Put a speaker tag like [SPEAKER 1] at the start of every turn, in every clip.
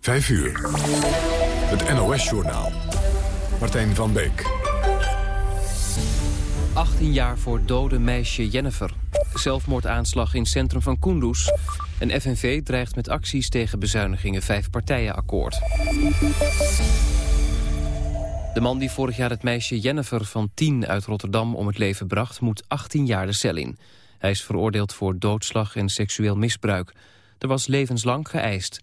[SPEAKER 1] 5 uur. Het NOS-journaal. Martijn van Beek.
[SPEAKER 2] 18 jaar voor dode meisje Jennifer. Zelfmoordaanslag in centrum van Kunduz. En FNV dreigt met acties tegen bezuinigingen vijf partijenakkoord. De man die vorig jaar het meisje Jennifer van 10 uit Rotterdam om het leven bracht... moet 18 jaar de cel in. Hij is veroordeeld voor doodslag en seksueel misbruik. Er was levenslang geëist.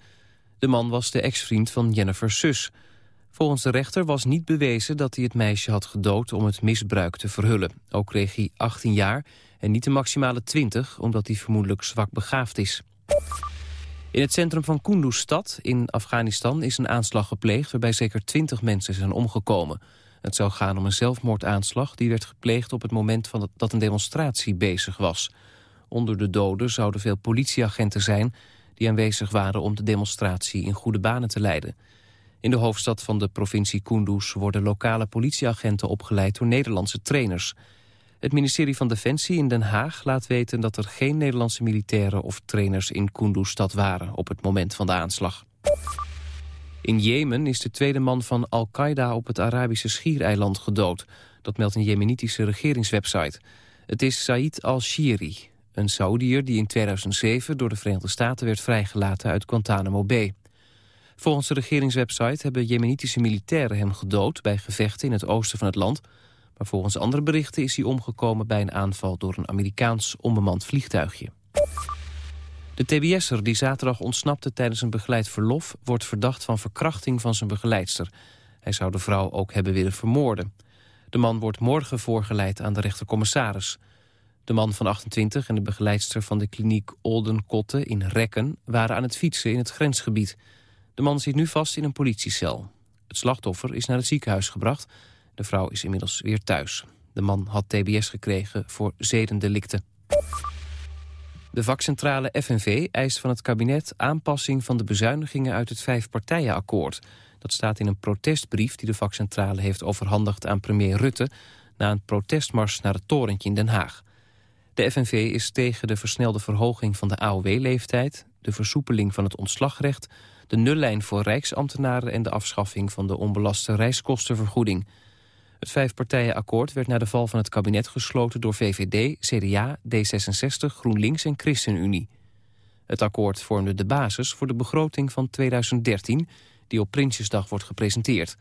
[SPEAKER 2] De man was de ex-vriend van Jennifer's zus. Volgens de rechter was niet bewezen dat hij het meisje had gedood om het misbruik te verhullen. Ook kreeg hij 18 jaar en niet de maximale 20, omdat hij vermoedelijk zwak begaafd is. In het centrum van Kunduz-stad in Afghanistan is een aanslag gepleegd... waarbij zeker 20 mensen zijn omgekomen. Het zou gaan om een zelfmoordaanslag die werd gepleegd... op het moment van dat een demonstratie bezig was. Onder de doden zouden veel politieagenten zijn... die aanwezig waren om de demonstratie in goede banen te leiden. In de hoofdstad van de provincie Kunduz worden lokale politieagenten opgeleid door Nederlandse trainers. Het ministerie van Defensie in Den Haag laat weten dat er geen Nederlandse militairen of trainers in Kunduz-stad waren op het moment van de aanslag. In Jemen is de tweede man van Al-Qaeda op het Arabische Schiereiland gedood. Dat meldt een jemenitische regeringswebsite. Het is Said al-Shiri, een Saoediër die in 2007 door de Verenigde Staten werd vrijgelaten uit Guantanamo Bay. Volgens de regeringswebsite hebben jemenitische militairen hem gedood bij gevechten in het oosten van het land. Maar volgens andere berichten is hij omgekomen bij een aanval door een Amerikaans onbemand vliegtuigje. De TBS'er die zaterdag ontsnapte tijdens een begeleid verlof... wordt verdacht van verkrachting van zijn begeleidster. Hij zou de vrouw ook hebben willen vermoorden. De man wordt morgen voorgeleid aan de rechtercommissaris. De man van 28 en de begeleidster van de kliniek Oldenkotte in Rekken... waren aan het fietsen in het grensgebied. De man zit nu vast in een politiecel. Het slachtoffer is naar het ziekenhuis gebracht. De vrouw is inmiddels weer thuis. De man had tbs gekregen voor zedendelicten. De vakcentrale FNV eist van het kabinet aanpassing van de bezuinigingen uit het vijfpartijenakkoord. Dat staat in een protestbrief die de vakcentrale heeft overhandigd aan premier Rutte... na een protestmars naar het torentje in Den Haag. De FNV is tegen de versnelde verhoging van de AOW-leeftijd... de versoepeling van het ontslagrecht de nullijn voor rijksambtenaren... en de afschaffing van de onbelaste reiskostenvergoeding. Het vijfpartijenakkoord werd na de val van het kabinet gesloten... door VVD, CDA, D66, GroenLinks en ChristenUnie. Het akkoord vormde de basis voor de begroting van 2013... die op Prinsjesdag wordt gepresenteerd.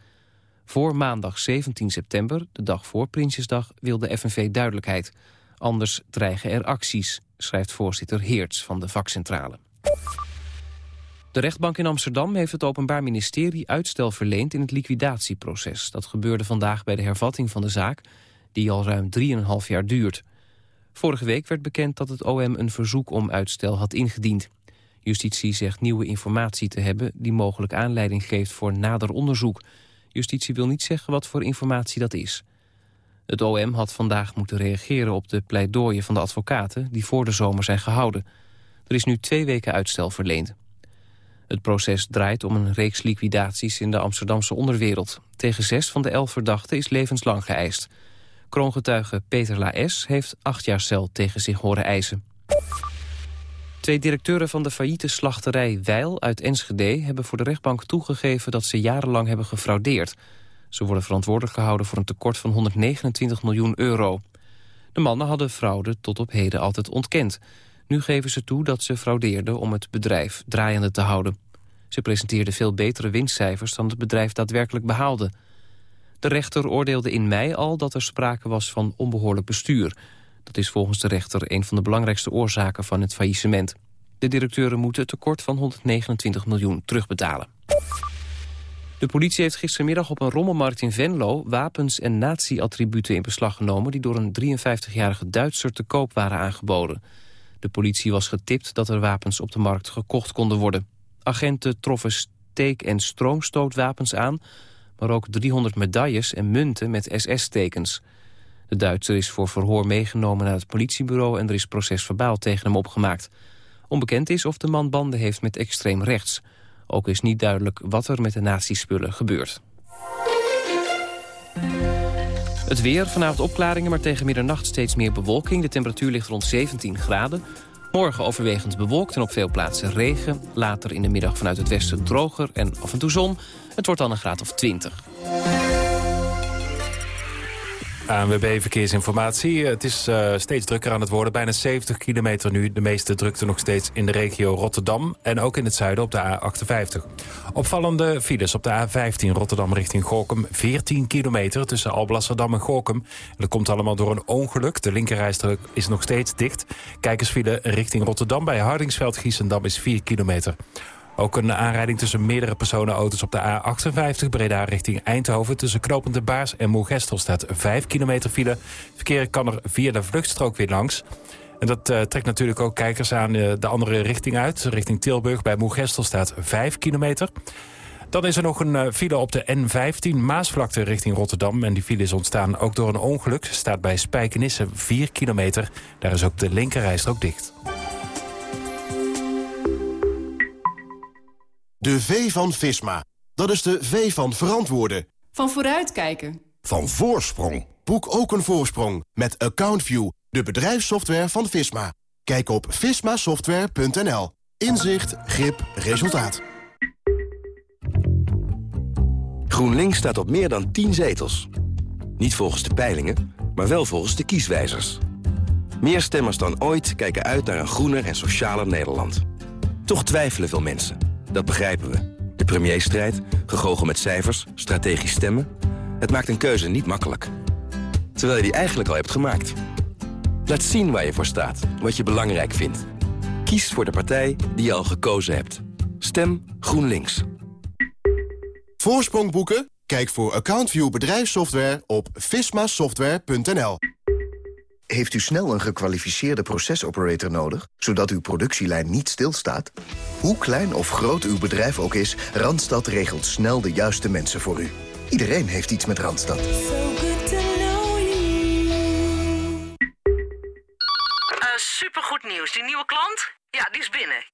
[SPEAKER 2] Voor maandag 17 september, de dag voor Prinsjesdag, wil de FNV duidelijkheid. Anders dreigen er acties, schrijft voorzitter Heerts van de vakcentrale. De rechtbank in Amsterdam heeft het Openbaar Ministerie uitstel verleend in het liquidatieproces. Dat gebeurde vandaag bij de hervatting van de zaak, die al ruim 3,5 jaar duurt. Vorige week werd bekend dat het OM een verzoek om uitstel had ingediend. Justitie zegt nieuwe informatie te hebben die mogelijk aanleiding geeft voor nader onderzoek. Justitie wil niet zeggen wat voor informatie dat is. Het OM had vandaag moeten reageren op de pleidooien van de advocaten die voor de zomer zijn gehouden. Er is nu twee weken uitstel verleend. Het proces draait om een reeks liquidaties in de Amsterdamse onderwereld. Tegen zes van de elf verdachten is levenslang geëist. Kroongetuige Peter Laes heeft acht jaar cel tegen zich horen eisen. Twee directeuren van de failliete slachterij Weil uit Enschede... hebben voor de rechtbank toegegeven dat ze jarenlang hebben gefraudeerd. Ze worden verantwoordelijk gehouden voor een tekort van 129 miljoen euro. De mannen hadden fraude tot op heden altijd ontkend... Nu geven ze toe dat ze fraudeerden om het bedrijf draaiende te houden. Ze presenteerden veel betere winstcijfers dan het bedrijf daadwerkelijk behaalde. De rechter oordeelde in mei al dat er sprake was van onbehoorlijk bestuur. Dat is volgens de rechter een van de belangrijkste oorzaken van het faillissement. De directeuren moeten het tekort van 129 miljoen terugbetalen. De politie heeft gistermiddag op een rommelmarkt in Venlo... wapens en nazi-attributen in beslag genomen... die door een 53-jarige Duitser te koop waren aangeboden. De politie was getipt dat er wapens op de markt gekocht konden worden. Agenten troffen steek- en stroomstootwapens aan... maar ook 300 medailles en munten met SS-tekens. De Duitser is voor verhoor meegenomen naar het politiebureau... en er is procesverbaal tegen hem opgemaakt. Onbekend is of de man banden heeft met extreem rechts. Ook is niet duidelijk wat er met de nazi-spullen gebeurt. Het weer, vanavond opklaringen, maar tegen middernacht steeds meer bewolking. De temperatuur ligt rond 17 graden. Morgen overwegend bewolkt en op veel plaatsen regen. Later in de middag vanuit het westen droger en af en toe zon. Het wordt dan een graad of 20.
[SPEAKER 3] ANWB Verkeersinformatie. Het is uh, steeds drukker aan het worden. Bijna 70 kilometer nu. De meeste drukte nog steeds in de regio Rotterdam. En ook in het zuiden op de A58. Opvallende files op de A15 Rotterdam richting Gorkum. 14 kilometer tussen Alblasserdam en Gorkum. Dat komt allemaal door een ongeluk. De linkerrijstrook is nog steeds dicht. Kijkersfile richting Rotterdam bij Hardingsveld-Giessendam is 4 kilometer. Ook een aanrijding tussen meerdere personenauto's op de A58 Breda richting Eindhoven. Tussen Knopende Baars en Moergestel staat 5 kilometer file. Verkeer kan er via de vluchtstrook weer langs. En dat uh, trekt natuurlijk ook kijkers aan uh, de andere richting uit. Richting Tilburg bij Moergestel staat 5 kilometer. Dan is er nog een uh, file op de N15 Maasvlakte richting Rotterdam. En die file is ontstaan ook door een ongeluk. Staat bij Spijkenisse 4 kilometer. Daar is ook de linkerrijstrook dicht.
[SPEAKER 4] De V van Visma. Dat is de V van verantwoorden.
[SPEAKER 5] Van vooruitkijken.
[SPEAKER 4] Van voorsprong. Boek ook een voorsprong met AccountView, de bedrijfssoftware van Visma. Kijk op vismasoftware.nl. Inzicht, grip, resultaat.
[SPEAKER 6] GroenLinks staat op meer dan 10 zetels. Niet volgens de peilingen, maar wel volgens de kieswijzers. Meer stemmers dan ooit kijken uit naar een groener en socialer Nederland. Toch twijfelen veel mensen. Dat begrijpen we. De premierstrijd, gegogel met cijfers, strategisch stemmen... het maakt een keuze niet makkelijk. Terwijl je die eigenlijk al hebt gemaakt. Laat zien waar je voor staat, wat je belangrijk vindt. Kies voor de partij die je al gekozen hebt. Stem GroenLinks.
[SPEAKER 4] Voorsprong boeken? Kijk voor AccountView bedrijfssoftware op vismasoftware.nl.
[SPEAKER 7] Heeft u snel een gekwalificeerde procesoperator nodig, zodat uw productielijn niet stilstaat? Hoe klein of groot uw bedrijf ook is, Randstad regelt snel de juiste mensen voor u. Iedereen heeft iets met Randstad. Uh,
[SPEAKER 8] supergoed nieuws. Die nieuwe klant? Ja, die is binnen.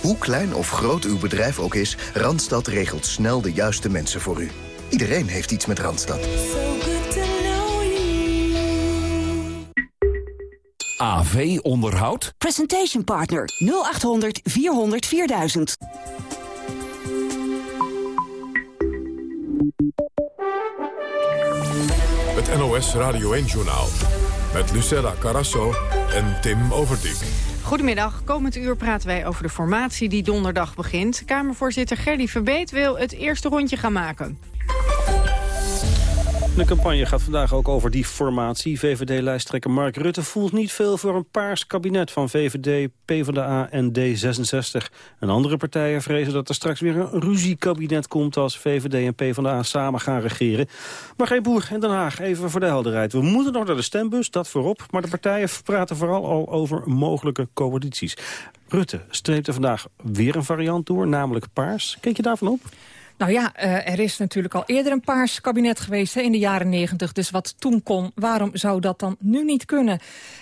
[SPEAKER 7] Hoe klein of groot uw bedrijf ook is, Randstad regelt snel de juiste mensen voor u. Iedereen heeft iets met Randstad.
[SPEAKER 9] AV Onderhoud?
[SPEAKER 10] Presentation Partner 0800 400 4000.
[SPEAKER 11] Het NOS Radio 1-journaal met Lucella Carasso en Tim Overdijk.
[SPEAKER 5] Goedemiddag. Komend uur praten wij over de formatie die donderdag begint. Kamervoorzitter Gerdy Verbeet wil het eerste rondje gaan maken.
[SPEAKER 12] De campagne gaat vandaag ook over die formatie. VVD-lijsttrekker Mark Rutte voelt niet veel voor een paars kabinet van VVD, PvdA en D66. En andere partijen vrezen dat er straks weer een ruziekabinet komt als VVD en PvdA samen gaan regeren. Maar geen boer in Den Haag, even voor de helderheid. We moeten nog naar de stembus, dat voorop. Maar de partijen praten vooral al over mogelijke coalities. Rutte streept er vandaag weer een variant door, namelijk paars. Kijk je daarvan op?
[SPEAKER 5] Nou ja, uh, er is natuurlijk al eerder een paars kabinet geweest hè, in de jaren negentig. Dus wat toen kon, waarom zou dat dan nu niet kunnen?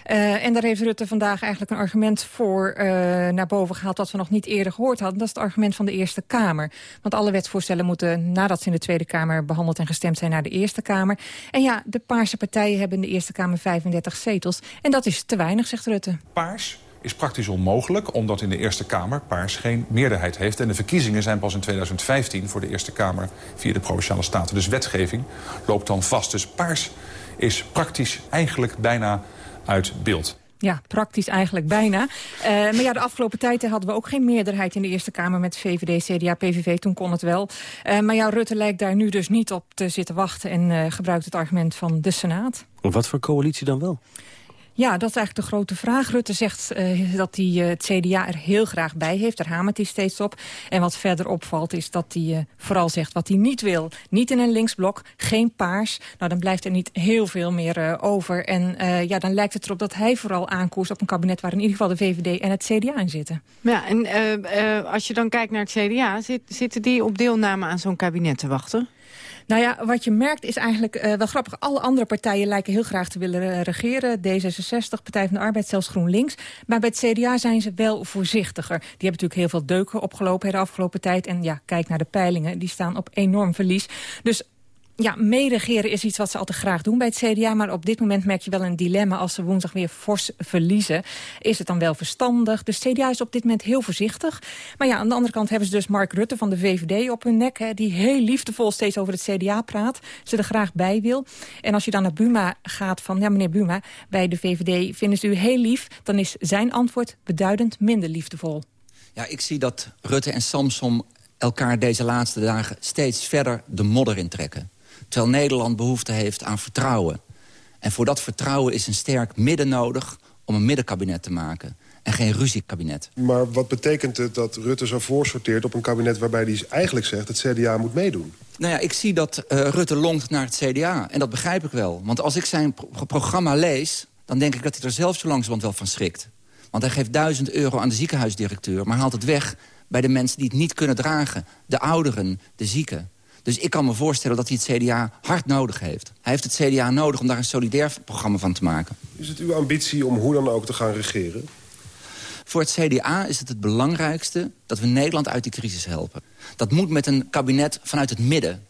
[SPEAKER 5] Uh, en daar heeft Rutte vandaag eigenlijk een argument voor uh, naar boven gehaald... dat we nog niet eerder gehoord hadden. Dat is het argument van de Eerste Kamer. Want alle wetsvoorstellen moeten, nadat ze in de Tweede Kamer... behandeld en gestemd zijn naar de Eerste Kamer. En ja, de paarse partijen hebben in de Eerste Kamer 35 zetels. En dat is te weinig, zegt Rutte.
[SPEAKER 13] Paars is praktisch onmogelijk... omdat in de Eerste Kamer Paars geen meerderheid heeft. En de verkiezingen zijn pas in 2015 voor de Eerste Kamer... via de Provinciale Staten. Dus wetgeving loopt dan vast. Dus Paars is praktisch eigenlijk bijna uit beeld.
[SPEAKER 5] Ja, praktisch eigenlijk bijna. Uh, maar ja, de afgelopen tijd hadden we ook geen meerderheid in de Eerste Kamer met VVD, CDA, PVV. Toen kon het wel. Uh, maar ja, Rutte lijkt daar nu dus niet op te zitten wachten en uh, gebruikt het argument van de Senaat.
[SPEAKER 12] Wat voor coalitie dan wel?
[SPEAKER 5] Ja, dat is eigenlijk de grote vraag. Rutte zegt uh, dat hij uh, het CDA er heel graag bij heeft. Daar hamert hij steeds op. En wat verder opvalt is dat hij uh, vooral zegt wat hij niet wil. Niet in een linksblok, geen paars. Nou, dan blijft er niet heel veel meer over. En ja, dan lijkt het erop dat hij vooral aankoerst op een kabinet... waar in ieder geval de VVD en het CDA in zitten.
[SPEAKER 14] Ja, en als je dan kijkt naar het CDA... Zit, zitten die op deelname aan zo'n kabinet te wachten?
[SPEAKER 5] Nou ja, wat je merkt is eigenlijk uh, wel grappig. Alle andere partijen lijken heel graag te willen regeren. D66, Partij van de Arbeid, zelfs GroenLinks. Maar bij het CDA zijn ze wel voorzichtiger. Die hebben natuurlijk heel veel deuken opgelopen de afgelopen tijd. En ja, kijk naar de peilingen. Die staan op enorm verlies. Dus ja, meeregeren is iets wat ze altijd graag doen bij het CDA. Maar op dit moment merk je wel een dilemma. Als ze woensdag weer fors verliezen, is het dan wel verstandig? Dus CDA is op dit moment heel voorzichtig. Maar ja, aan de andere kant hebben ze dus Mark Rutte van de VVD op hun nek. Hè, die heel liefdevol steeds over het CDA praat. Ze er graag bij wil. En als je dan naar Buma gaat van... Ja, meneer Buma, bij de VVD vinden ze u heel lief. Dan is zijn antwoord beduidend minder liefdevol.
[SPEAKER 15] Ja, ik zie dat Rutte en Samsom elkaar deze laatste dagen steeds verder de modder intrekken. Terwijl Nederland behoefte heeft aan vertrouwen. En voor dat vertrouwen is een sterk midden nodig om een middenkabinet te maken. En geen ruziekabinet.
[SPEAKER 16] Maar wat betekent het dat Rutte zo voorsorteert op een kabinet... waarbij hij eigenlijk zegt dat het CDA moet meedoen?
[SPEAKER 15] Nou ja, ik zie dat uh, Rutte longt naar het CDA. En dat begrijp ik wel. Want als ik zijn pro programma lees... dan denk ik dat hij er zelf zo langzamerhand wel van schrikt. Want hij geeft duizend euro aan de ziekenhuisdirecteur... maar haalt het weg bij de mensen die het niet kunnen dragen. De ouderen, de zieken. Dus ik kan me voorstellen dat hij het CDA hard nodig heeft. Hij heeft het CDA nodig om daar een solidair programma van te maken.
[SPEAKER 16] Is het uw ambitie om hoe dan ook te gaan regeren?
[SPEAKER 15] Voor het CDA is het het belangrijkste dat we Nederland uit die crisis helpen. Dat moet met een kabinet vanuit het midden.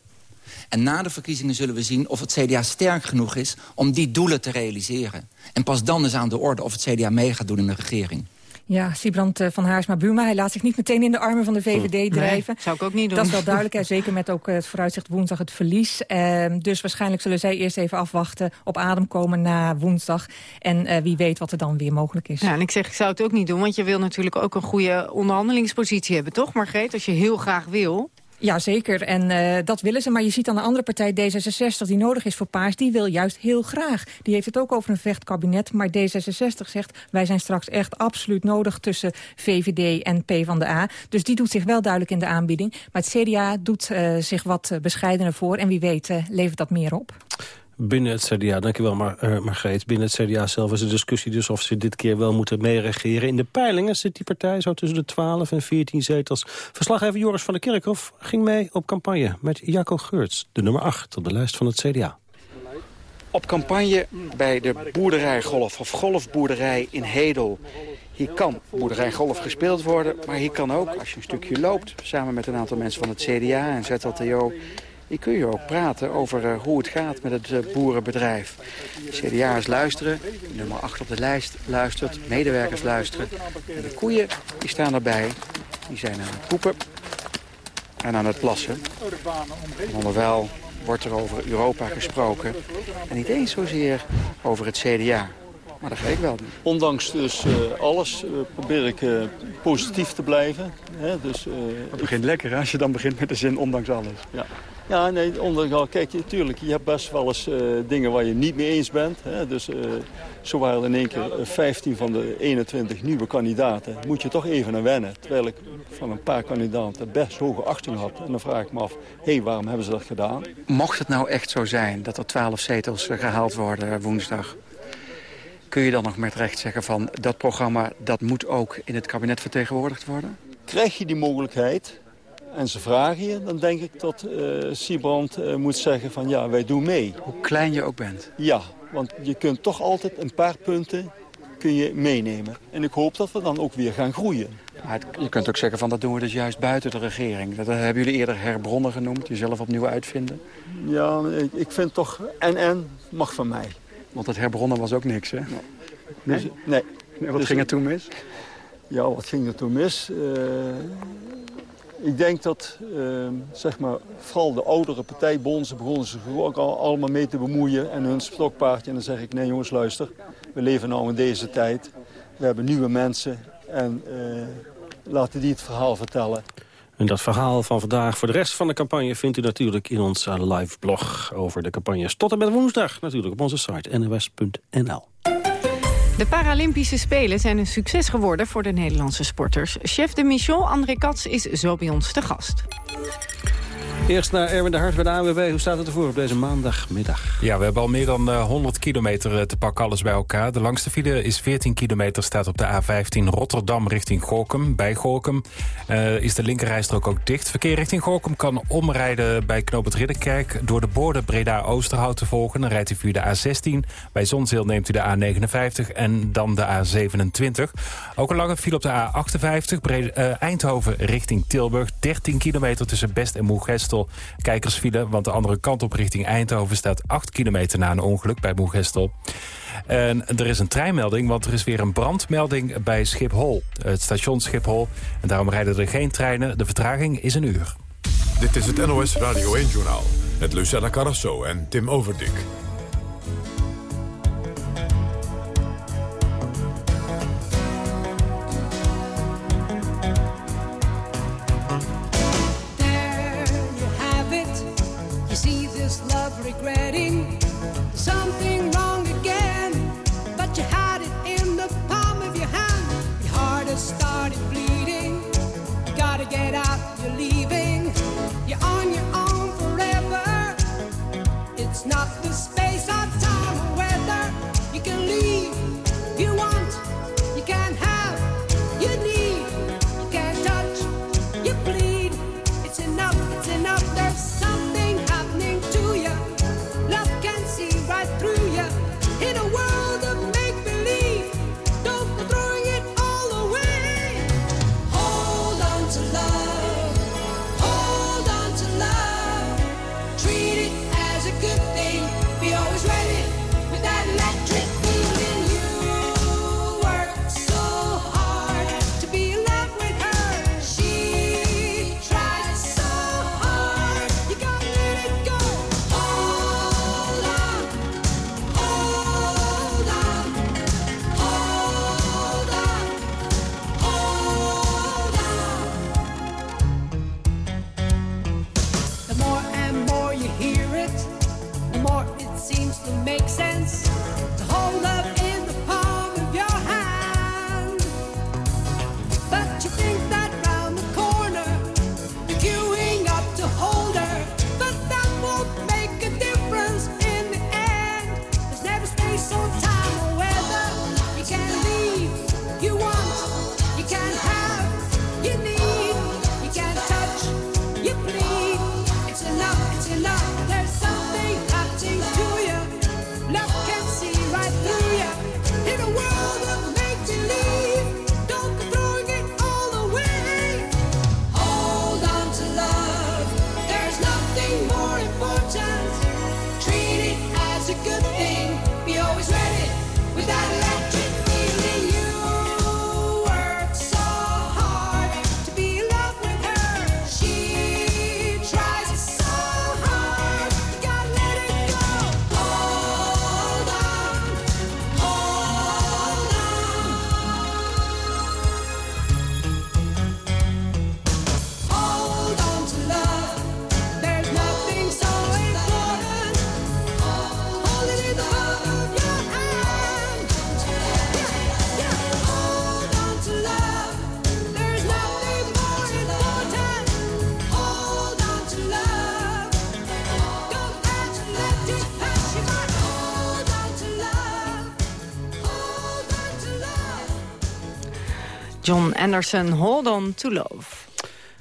[SPEAKER 15] En na de verkiezingen zullen we zien of het CDA sterk genoeg is... om die doelen te realiseren. En pas dan is aan de orde of het CDA mee gaat doen in de regering.
[SPEAKER 5] Ja, Sibrand eh, van Haarsma-Buma. Hij laat zich niet meteen in de armen van de VVD drijven.
[SPEAKER 14] zou ik ook niet doen.
[SPEAKER 5] Dat is wel duidelijk. Hè, zeker met ook het vooruitzicht woensdag het verlies. Uh, dus waarschijnlijk zullen zij eerst even afwachten, op adem komen na woensdag. En uh, wie weet wat er dan weer mogelijk is.
[SPEAKER 14] Ja, en ik zeg, ik zou het ook niet doen. Want je wil natuurlijk ook een goede onderhandelingspositie hebben, toch Margreet? Als je heel graag wil.
[SPEAKER 5] Ja, zeker. En uh, dat willen ze. Maar je ziet aan de andere partij, D66, die nodig is voor Paars... die wil juist heel graag. Die heeft het ook over een vechtkabinet. Maar D66 zegt, wij zijn straks echt absoluut nodig... tussen VVD en PvdA. Dus die doet zich wel duidelijk in de aanbieding. Maar het CDA doet uh, zich wat bescheidener voor. En wie weet levert dat meer op.
[SPEAKER 12] Binnen het CDA, dankjewel Mar uh, Margreet. Binnen het CDA zelf is de discussie dus of ze dit keer wel moeten meeregeren. In de peilingen zit die partij zo tussen de 12 en 14 zetels. Verslaggever Joris van der Kerkhof ging mee op campagne met Jacco Geurts, de nummer 8 op de lijst van het CDA.
[SPEAKER 17] Op campagne bij de boerderij Golf of Golfboerderij in Hedel. Hier kan boerderij Golf gespeeld worden, maar hier kan ook, als je een stukje loopt... samen met een aantal mensen van het CDA en ZLTO die kun je ook praten over uh, hoe het gaat met het uh, boerenbedrijf. CDA's luisteren, nummer 8 op de lijst luistert, medewerkers luisteren. En de koeien die staan erbij, die zijn aan het poepen en aan het plassen. En onderwijl wordt er over Europa gesproken en niet eens zozeer over het CDA. Maar dat ga ik wel doen.
[SPEAKER 18] Ondanks dus uh, alles uh, probeer ik uh, positief te blijven. Hè? Dus,
[SPEAKER 17] het begint lekker als je dan begint met de zin ondanks alles.
[SPEAKER 18] Ja. Ja, nee, onder, kijk, natuurlijk, je hebt best wel eens uh, dingen waar je niet mee eens bent. Hè? Dus uh, zo waren in één keer 15 van de 21 nieuwe kandidaten. Moet je toch even aan wennen. Terwijl ik van een paar kandidaten best hoge achting had. En dan vraag ik me af, hé, hey, waarom hebben ze dat gedaan?
[SPEAKER 17] Mocht het nou echt zo zijn dat er 12 zetels gehaald worden woensdag... kun je dan nog met recht zeggen van dat programma... dat moet ook in het kabinet vertegenwoordigd worden?
[SPEAKER 18] Krijg je die mogelijkheid en ze vragen je, dan denk ik dat uh, Siebrand uh, moet zeggen van ja, wij doen mee.
[SPEAKER 17] Hoe klein je ook bent.
[SPEAKER 18] Ja, want je kunt toch altijd een paar punten kun je meenemen. En ik hoop dat we dan ook weer gaan groeien.
[SPEAKER 17] Maar je kunt ook zeggen van dat doen we dus juist buiten de regering. Dat hebben jullie eerder herbronnen genoemd, jezelf opnieuw uitvinden.
[SPEAKER 18] Ja, ik, ik vind toch en-en mag van mij.
[SPEAKER 17] Want het herbronnen was ook niks, hè?
[SPEAKER 18] Nee. Dus, nee.
[SPEAKER 17] Wat dus, ging er toen mis?
[SPEAKER 18] Ja, wat ging er toen mis? Uh, ik denk dat uh, zeg maar, vooral de oudere partijbonden begonnen zich ook al, allemaal mee te bemoeien en hun stokpaardje. En dan zeg ik, nee jongens luister, we leven nu in deze tijd. We hebben nieuwe mensen en uh, laten die het verhaal vertellen.
[SPEAKER 12] En dat verhaal van vandaag voor de rest van de campagne... vindt u natuurlijk in ons live blog over de campagnes. Tot en met woensdag natuurlijk op onze site nws.nl.
[SPEAKER 14] De Paralympische Spelen zijn een succes geworden voor de Nederlandse sporters. Chef de mission André Katz is zo bij ons te gast.
[SPEAKER 12] Eerst naar Erwin de Hart bij de ANWB. Hoe staat het ervoor op deze maandagmiddag?
[SPEAKER 3] Ja, we hebben al meer dan uh, 100 kilometer te pakken, alles bij elkaar. De langste file is 14 kilometer, staat op de A15 Rotterdam richting Gorkum. Bij Gorkum uh, is de linkerrijstrook ook dicht. Verkeer richting Gorkum kan omrijden bij Knoop het Ridderkerk... door de borden Breda-Oosterhout te volgen. Dan rijdt u via de A16. Bij Zonzeel neemt u de A59 en dan de A27. Ook een lange file op de A58 Breda, uh, Eindhoven richting Tilburg. 13 kilometer tussen Best en Moegestel kijkersfile. Want de andere kant op richting Eindhoven staat 8 kilometer na een ongeluk bij Moegestel. En er is een treinmelding, want er is weer een brandmelding bij Schiphol. Het station Schiphol. En daarom rijden er geen treinen. De vertraging is een uur.
[SPEAKER 1] Dit is het NOS Radio 1-journaal. Met Lucella Carrasso en Tim Overdik.
[SPEAKER 14] Anderson, Hold On To Love.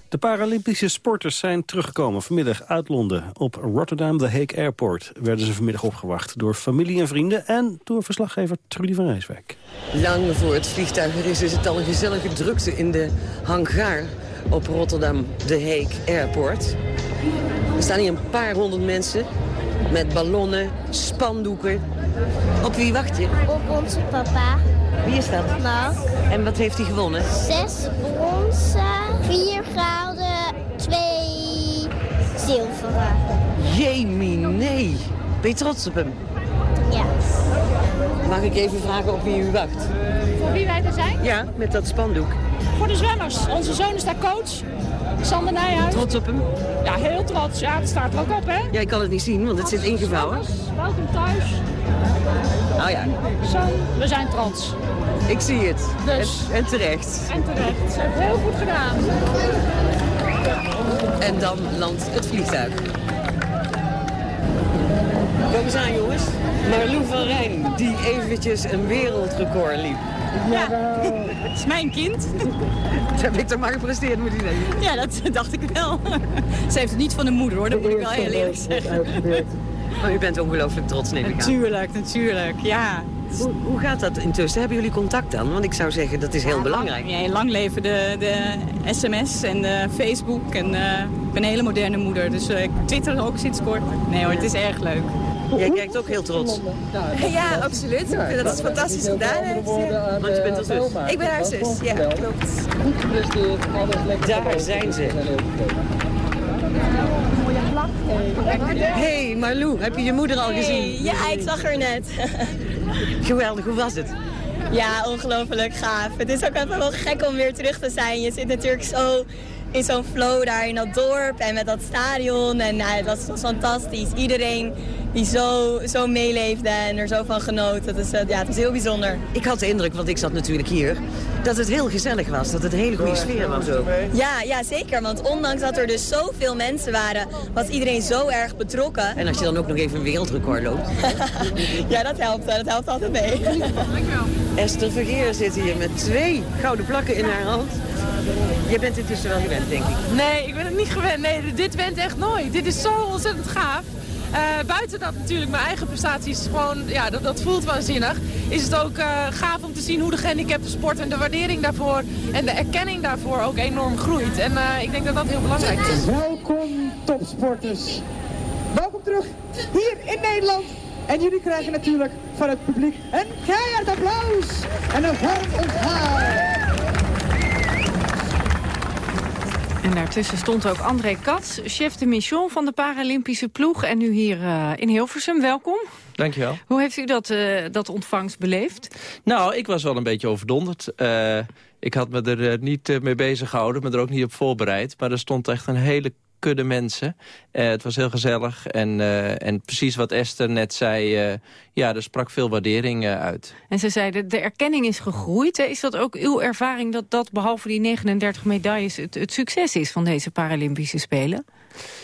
[SPEAKER 12] De Paralympische sporters zijn teruggekomen vanmiddag uit Londen. Op Rotterdam The Hague Airport werden ze vanmiddag opgewacht... door familie en vrienden en door verslaggever Trudy van Rijswijk.
[SPEAKER 19] Lang voor het vliegtuig er is, is het al een gezellige drukte in de hangar op Rotterdam de Hague Airport. Er staan hier een paar honderd mensen met ballonnen, spandoeken. Op wie wacht je?
[SPEAKER 20] Op onze papa.
[SPEAKER 19] Wie is dat?
[SPEAKER 20] Mark.
[SPEAKER 19] En wat heeft hij gewonnen?
[SPEAKER 20] Zes bronzen, vier gouden, twee zilveren.
[SPEAKER 19] Jemine. Ben je trots op hem?
[SPEAKER 20] Ja.
[SPEAKER 19] Mag ik even vragen op wie u wacht?
[SPEAKER 21] Voor wie wij er zijn?
[SPEAKER 19] Ja, met dat spandoek.
[SPEAKER 21] Voor de zwemmers. Onze zoon is daar coach.
[SPEAKER 22] Sander Nijhuis.
[SPEAKER 19] Trots op hem?
[SPEAKER 22] Ja, heel trots. Ja, het staat er ook op, hè?
[SPEAKER 19] Ja, ik kan het niet zien, want het zit ingevouwen.
[SPEAKER 22] Welkom thuis.
[SPEAKER 19] Oh ja.
[SPEAKER 22] Zo, we zijn trots.
[SPEAKER 19] Ik zie het.
[SPEAKER 22] Dus.
[SPEAKER 19] En, en terecht.
[SPEAKER 22] En terecht. Ze hebben heel goed gedaan.
[SPEAKER 19] En dan landt het vliegtuig. Kom eens aan, jongens. Marlou van Rijn, die eventjes een wereldrecord liep.
[SPEAKER 22] Ja, het is mijn kind.
[SPEAKER 19] Dat heb ik toch maar gepresteerd, moet ik zeggen.
[SPEAKER 22] Ja, dat dacht ik wel. Ze heeft het niet van de moeder, hoor. Dat moet ik wel heel eerlijk zeggen.
[SPEAKER 19] Maar u bent ongelooflijk trots, neem ik aan.
[SPEAKER 22] Natuurlijk, natuurlijk, ja.
[SPEAKER 19] Hoe, hoe gaat dat intussen? Hebben jullie contact dan? Want ik zou zeggen, dat is heel belangrijk.
[SPEAKER 22] Ja, lang leven de, de sms en de Facebook. En eh, ik ben een hele moderne moeder, dus eh, ik twitter ook sinds kort. Nee hoor, het is erg leuk.
[SPEAKER 19] Jij kijkt ook heel trots.
[SPEAKER 22] Ja, absoluut. Ik vind dat het fantastisch gedaan heeft.
[SPEAKER 19] Want je bent haar zus.
[SPEAKER 22] Ik ben haar zus, ja, klopt.
[SPEAKER 19] Daar zijn ze. Hey Marlou, heb je je moeder al gezien?
[SPEAKER 13] Ja, ik zag haar net.
[SPEAKER 19] Geweldig, hoe was het?
[SPEAKER 13] Ja, ongelooflijk gaaf. Het is ook even wel gek om weer terug te zijn. Je zit natuurlijk zo in zo'n flow daar in dat dorp en met dat stadion. En nou, het was, fantastisch. Iedereen die zo, zo meeleefde en er zo van genoot. Dat is, eh, ja, het was heel bijzonder.
[SPEAKER 19] Ik had de indruk, want ik zat natuurlijk hier, dat het heel gezellig was. Dat het een hele goede sfeer was ook.
[SPEAKER 13] Ja, ja, zeker. Want ondanks dat er dus zoveel mensen waren, was iedereen zo erg betrokken.
[SPEAKER 19] En als je dan ook nog even een wereldrecord loopt.
[SPEAKER 13] ja, dat helpt. Dat helpt altijd mee.
[SPEAKER 19] Esther Vergeer zit hier met twee gouden plakken in haar hand. Je bent intussen wel gewend, denk ik.
[SPEAKER 21] Nee, ik ben het niet gewend. Nee, dit went echt nooit. Dit is zo ontzettend gaaf. Uh, buiten dat natuurlijk mijn eigen prestaties gewoon, ja, dat, dat voelt waanzinnig. Is het ook uh, gaaf om te zien hoe de gehandicapte sport en de waardering daarvoor en de erkenning daarvoor ook enorm groeit. En uh, ik denk dat dat heel belangrijk is.
[SPEAKER 23] Welkom topsporters. Welkom terug hier in Nederland. En jullie krijgen natuurlijk van het publiek een keihard applaus en een warm onthaal.
[SPEAKER 14] En daartussen stond ook André Katz, chef de mission van de Paralympische ploeg. En nu hier uh, in Hilversum. Welkom.
[SPEAKER 24] Dankjewel.
[SPEAKER 14] Hoe heeft u dat, uh, dat ontvangst beleefd?
[SPEAKER 24] Nou, ik was wel een beetje overdonderd. Uh, ik had me er niet mee bezig gehouden, me er ook niet op voorbereid. Maar er stond echt een hele kudde mensen. Uh, het was heel gezellig en, uh, en precies wat Esther net zei, uh, ja, er sprak veel waardering uit.
[SPEAKER 14] En ze zeiden, de erkenning is gegroeid. Hè? Is dat ook uw ervaring dat dat behalve die 39 medailles het, het succes is van deze Paralympische Spelen?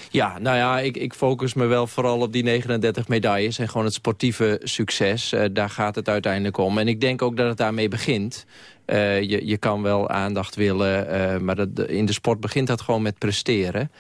[SPEAKER 24] Ja, nou ja, ik, ik focus me wel vooral op die 39 medailles... en gewoon het sportieve succes. Uh, daar gaat het uiteindelijk om. En ik denk ook dat het daarmee begint. Uh, je, je kan wel aandacht willen, uh, maar dat, in de sport begint dat gewoon met presteren.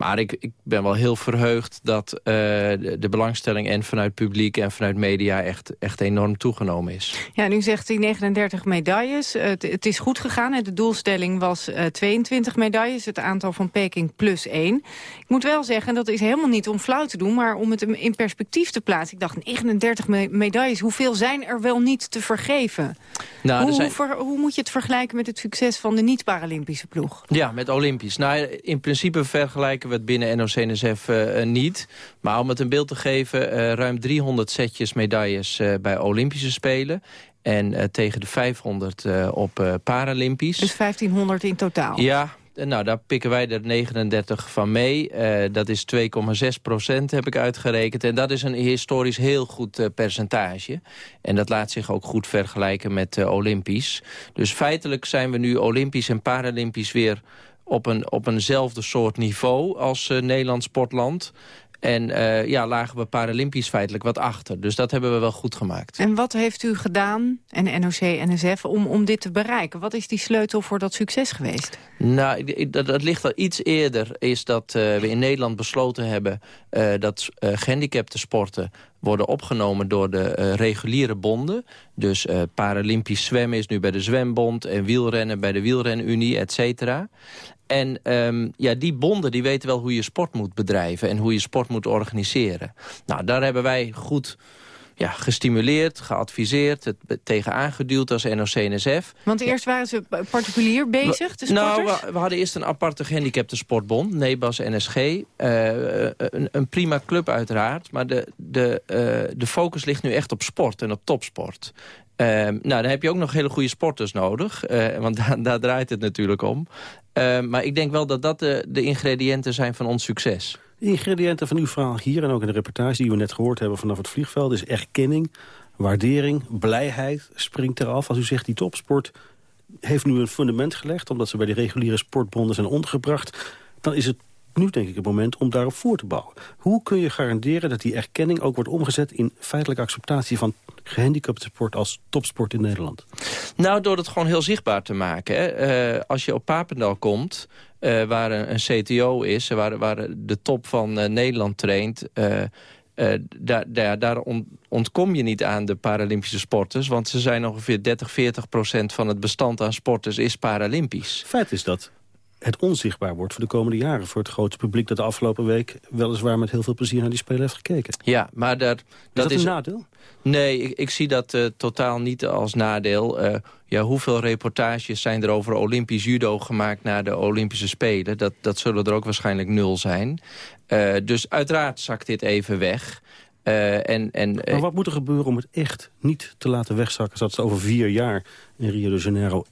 [SPEAKER 24] Maar ik, ik ben wel heel verheugd dat uh, de, de, belangstelling... en vanuit publiek en vanuit media echt, echt enorm toegenomen is.
[SPEAKER 14] Ja, nu zegt hij 39 medailles. Het, het, is goed gegaan. De doelstelling was 22 medailles. Het aantal van Peking plus 1. Ik moet wel zeggen, dat is helemaal niet om flauw te doen... maar om het in perspectief te plaatsen. Ik dacht, 39 me medailles, hoeveel zijn er wel niet te vergeven?
[SPEAKER 24] Nou,
[SPEAKER 14] hoe,
[SPEAKER 24] zijn...
[SPEAKER 14] hoe, hoe moet je het vergelijken met het succes van de niet-Paralympische ploeg?
[SPEAKER 24] Ja, met Olympisch. Nou, in principe vergelijken we het binnen NOC-NSF uh, niet. Maar om het een beeld te geven, uh, ruim 300 setjes medailles bij Olympische Spelen. En tegen de 500 uh, op Paralympisch.
[SPEAKER 14] Dus 1500 in totaal?
[SPEAKER 24] Ja, nou, daar pikken wij er 39 van mee. Uh, dat is 2,6 procent, heb ik uitgerekend. En dat is een historisch heel goed uh, percentage. En dat laat zich ook goed vergelijken met uh, Olympisch. Dus feitelijk zijn we nu Olympisch en Paralympisch weer op, een, op eenzelfde soort niveau als Nederland sportland. En uh, ja, lagen we Paralympisch feitelijk wat achter. Dus dat hebben we wel goed gemaakt.
[SPEAKER 14] En wat heeft u gedaan, en NOC, NSF, om, om dit te bereiken? Wat is die sleutel voor dat succes geweest?
[SPEAKER 24] Nou, dat, dat ligt al iets eerder. Is dat uh, we in Nederland besloten hebben... Uh, dat gehandicapte sporten worden opgenomen door de reguliere bonden. Dus Paralympisch zwemmen is nu bij de Zwembond... en wielrennen bij de Wielrenunie, et cetera. En um, ja, die bonden die weten wel hoe je sport moet bedrijven... en hoe je sport moet organiseren. Nou, daar hebben wij goed ja, gestimuleerd, geadviseerd, het tegen aangeduwd als NOC-NSF.
[SPEAKER 14] Want eerst waren ze particulier bezig, de
[SPEAKER 24] Nou, we, we, hadden eerst een aparte gehandicapte sportbond, NEBAS NSG. Uh, een, een, prima club uiteraard, maar de, de, uh, de focus ligt nu echt op sport en op topsport. Uh, nou, dan heb je ook nog hele goede sporters nodig. Uh, want daar, daar draait het natuurlijk om. Eh, maar ik denk wel dat dat de, de ingrediënten zijn van ons succes.
[SPEAKER 12] De ingrediënten van uw verhaal hier en ook in de reportage die we net gehoord hebben vanaf het vliegveld... is erkenning, waardering, blijheid springt eraf. Als u zegt die topsport heeft nu een fundament gelegd... omdat ze bij de reguliere sportbonden zijn ondergebracht... dan is het nu denk ik het moment om daarop voor te bouwen. Hoe kun je garanderen dat die erkenning ook wordt omgezet... in feitelijke acceptatie van gehandicapte sport als topsport in Nederland?
[SPEAKER 24] Nou, door het gewoon heel zichtbaar te maken. Hè. Eh, als je op Papendal komt, uh, waar een, CTO is... waar, de top van uh, Nederland traint... daar, daar, daar ontkom je niet aan de Paralympische sporters. Want ze zijn ongeveer 30, 40 procent van het bestand aan sporters is Paralympisch.
[SPEAKER 12] Feit is dat het onzichtbaar wordt voor de komende jaren... voor het grote publiek dat de afgelopen week... weliswaar met heel veel plezier naar die Spelen heeft gekeken.
[SPEAKER 24] Ja, maar dat,
[SPEAKER 12] is
[SPEAKER 24] dat,
[SPEAKER 12] dat een nadeel?
[SPEAKER 24] Nee, ik, ik zie dat uh, totaal niet als nadeel. Uh, ja, hoeveel reportages zijn er over Olympisch judo gemaakt... na de Olympische Spelen? Dat, dat zullen er ook waarschijnlijk nul zijn. Uh, dus uiteraard zakt dit even weg... en, en,
[SPEAKER 12] maar wat moet er gebeuren om het echt niet te laten wegzakken... zodat ze over vier jaar in Rio de Janeiro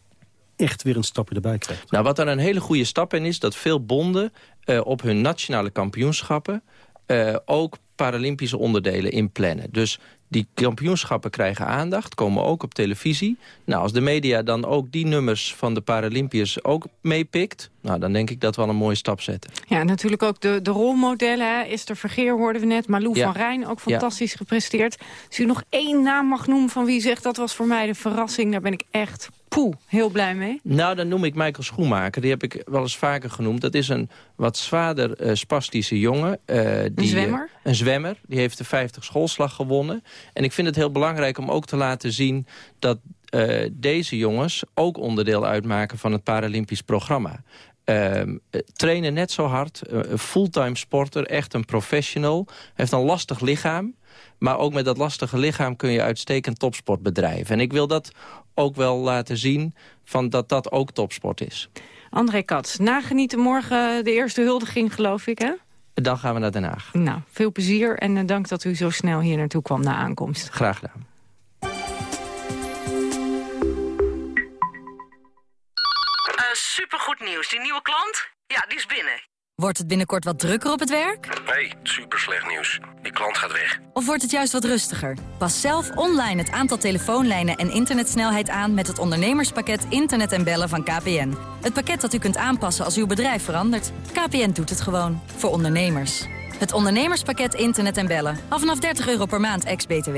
[SPEAKER 12] echt weer een stapje erbij krijgt.
[SPEAKER 24] Nou, wat daar een hele goede stap in is... dat veel bonden uh, op hun nationale kampioenschappen... Uh, ook Paralympische onderdelen inplannen. Dus die kampioenschappen krijgen aandacht, komen ook op televisie. Nou, als de media dan ook die nummers van de Paralympiërs ook meepikt... nou, dan denk ik dat we al een mooie stap zetten.
[SPEAKER 14] Ja, natuurlijk ook de, de rolmodellen. Esther Vergeer hoorden we net, Malou ja. van Rijn, ook fantastisch ja. gepresteerd. Als u nog één naam mag noemen van wie zegt... dat was voor mij de verrassing, daar ben ik echt poeh, heel blij mee.
[SPEAKER 24] Nou, dan noem ik Michael Schoenmaker. Die heb ik wel eens vaker genoemd. Dat is een wat zwaarder uh, spastische jongen. Uh, die,
[SPEAKER 14] een zwemmer?
[SPEAKER 24] Uh, een zwemmer. Die heeft de 50 schoolslag gewonnen. En ik vind het heel belangrijk om ook te laten zien... dat uh, deze jongens ook onderdeel uitmaken van het Paralympisch programma. Uh, trainen net zo hard, een fulltime sporter, echt een professional. Heeft een lastig lichaam, maar ook met dat lastige lichaam kun je uitstekend topsport bedrijven. En ik wil dat ook wel laten zien van dat dat ook topsport is.
[SPEAKER 14] André Katz, nagenieten morgen de eerste huldiging, geloof ik, hè?
[SPEAKER 24] Dan gaan we naar Den Haag.
[SPEAKER 14] Nou, veel plezier en dank dat u zo snel hier naartoe kwam na aankomst.
[SPEAKER 24] Graag gedaan.
[SPEAKER 8] Uh, supergoed nieuws. Die nieuwe klant? Ja, die is binnen.
[SPEAKER 25] Wordt het binnenkort wat drukker op het werk?
[SPEAKER 26] Nee, super slecht nieuws. Die klant gaat weg.
[SPEAKER 25] Of wordt het juist wat rustiger? Pas zelf online het aantal telefoonlijnen en internetsnelheid aan... met het ondernemerspakket Internet en Bellen van KPN. Het pakket dat u kunt aanpassen als uw bedrijf verandert. KPN doet het gewoon. Voor ondernemers. Het ondernemerspakket Internet en Bellen. Af vanaf 30 euro per maand, ex-BTW.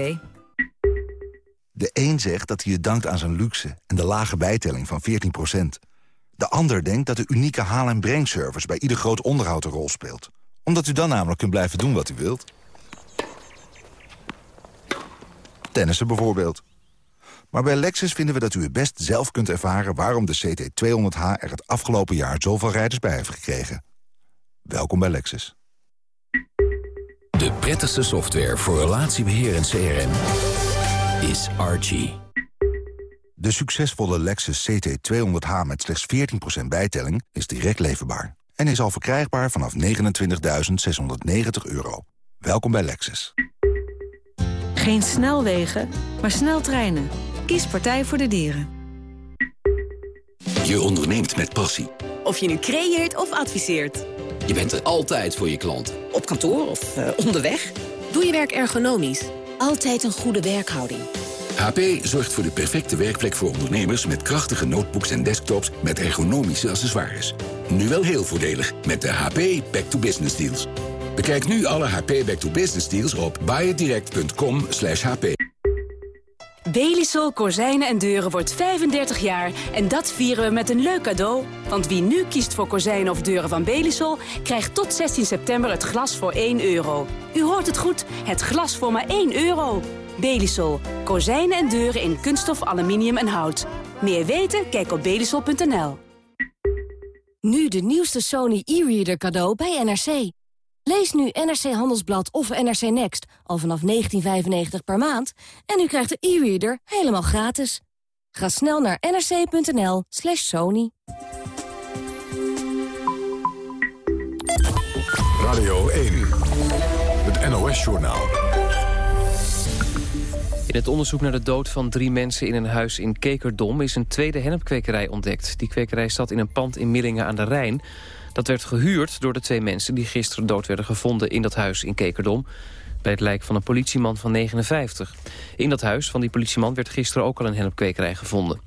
[SPEAKER 6] De een zegt dat hij het dankt aan zijn luxe... en de lage bijtelling van 14 de ander denkt dat de unieke haal- en brengservice bij ieder groot onderhoud een rol speelt. Omdat u dan namelijk kunt blijven doen wat u wilt. Tennissen bijvoorbeeld. Maar bij Lexus vinden we dat u het best zelf kunt ervaren... waarom de CT200H er het afgelopen jaar zoveel rijders bij heeft gekregen. Welkom bij Lexus.
[SPEAKER 27] De prettigste software voor relatiebeheer en CRM is Archie.
[SPEAKER 6] De succesvolle Lexus CT200H met slechts 14% bijtelling is direct leverbaar. En is al verkrijgbaar vanaf 29.690 euro. Welkom bij Lexus.
[SPEAKER 28] Geen snelwegen, maar sneltreinen. Kies Partij voor de Dieren.
[SPEAKER 27] Je onderneemt met passie.
[SPEAKER 28] Of je nu creëert of adviseert.
[SPEAKER 27] Je bent er altijd voor je klant.
[SPEAKER 28] Op kantoor of uh, onderweg. Doe je werk ergonomisch. Altijd een goede werkhouding.
[SPEAKER 27] HP zorgt voor de perfecte werkplek voor ondernemers... met krachtige notebooks en desktops met ergonomische accessoires. Nu wel heel voordelig met de HP Back to Business Deals. Bekijk nu alle HP Back to Business Deals op buyitdirect.com hp.
[SPEAKER 28] Belisol Kozijnen en Deuren wordt 35 jaar en dat vieren we met een leuk cadeau. Want wie nu kiest voor kozijnen of deuren van Belisol... krijgt tot 16 september het glas voor 1 euro. U hoort het goed, het glas voor maar 1 euro. Belisol. Kozijnen en deuren in kunststof, aluminium en hout. Meer weten? Kijk op belisol.nl. Nu de nieuwste Sony e-reader cadeau bij NRC. Lees nu NRC Handelsblad of NRC Next al vanaf 19,95 per maand... en u krijgt de e-reader helemaal gratis. Ga snel naar nrc.nl slash sony.
[SPEAKER 1] Radio 1, het NOS-journaal.
[SPEAKER 2] In het onderzoek naar de dood van drie mensen in een huis in Kekerdom... is een tweede hennepkwekerij ontdekt. Die kwekerij staat in een pand in Millingen aan de Rijn. Dat werd gehuurd door de twee mensen die gisteren dood werden gevonden... in dat huis in Kekerdom bij het lijk van een politieman van 59. In dat huis van die politieman werd gisteren ook al een hennepkwekerij gevonden.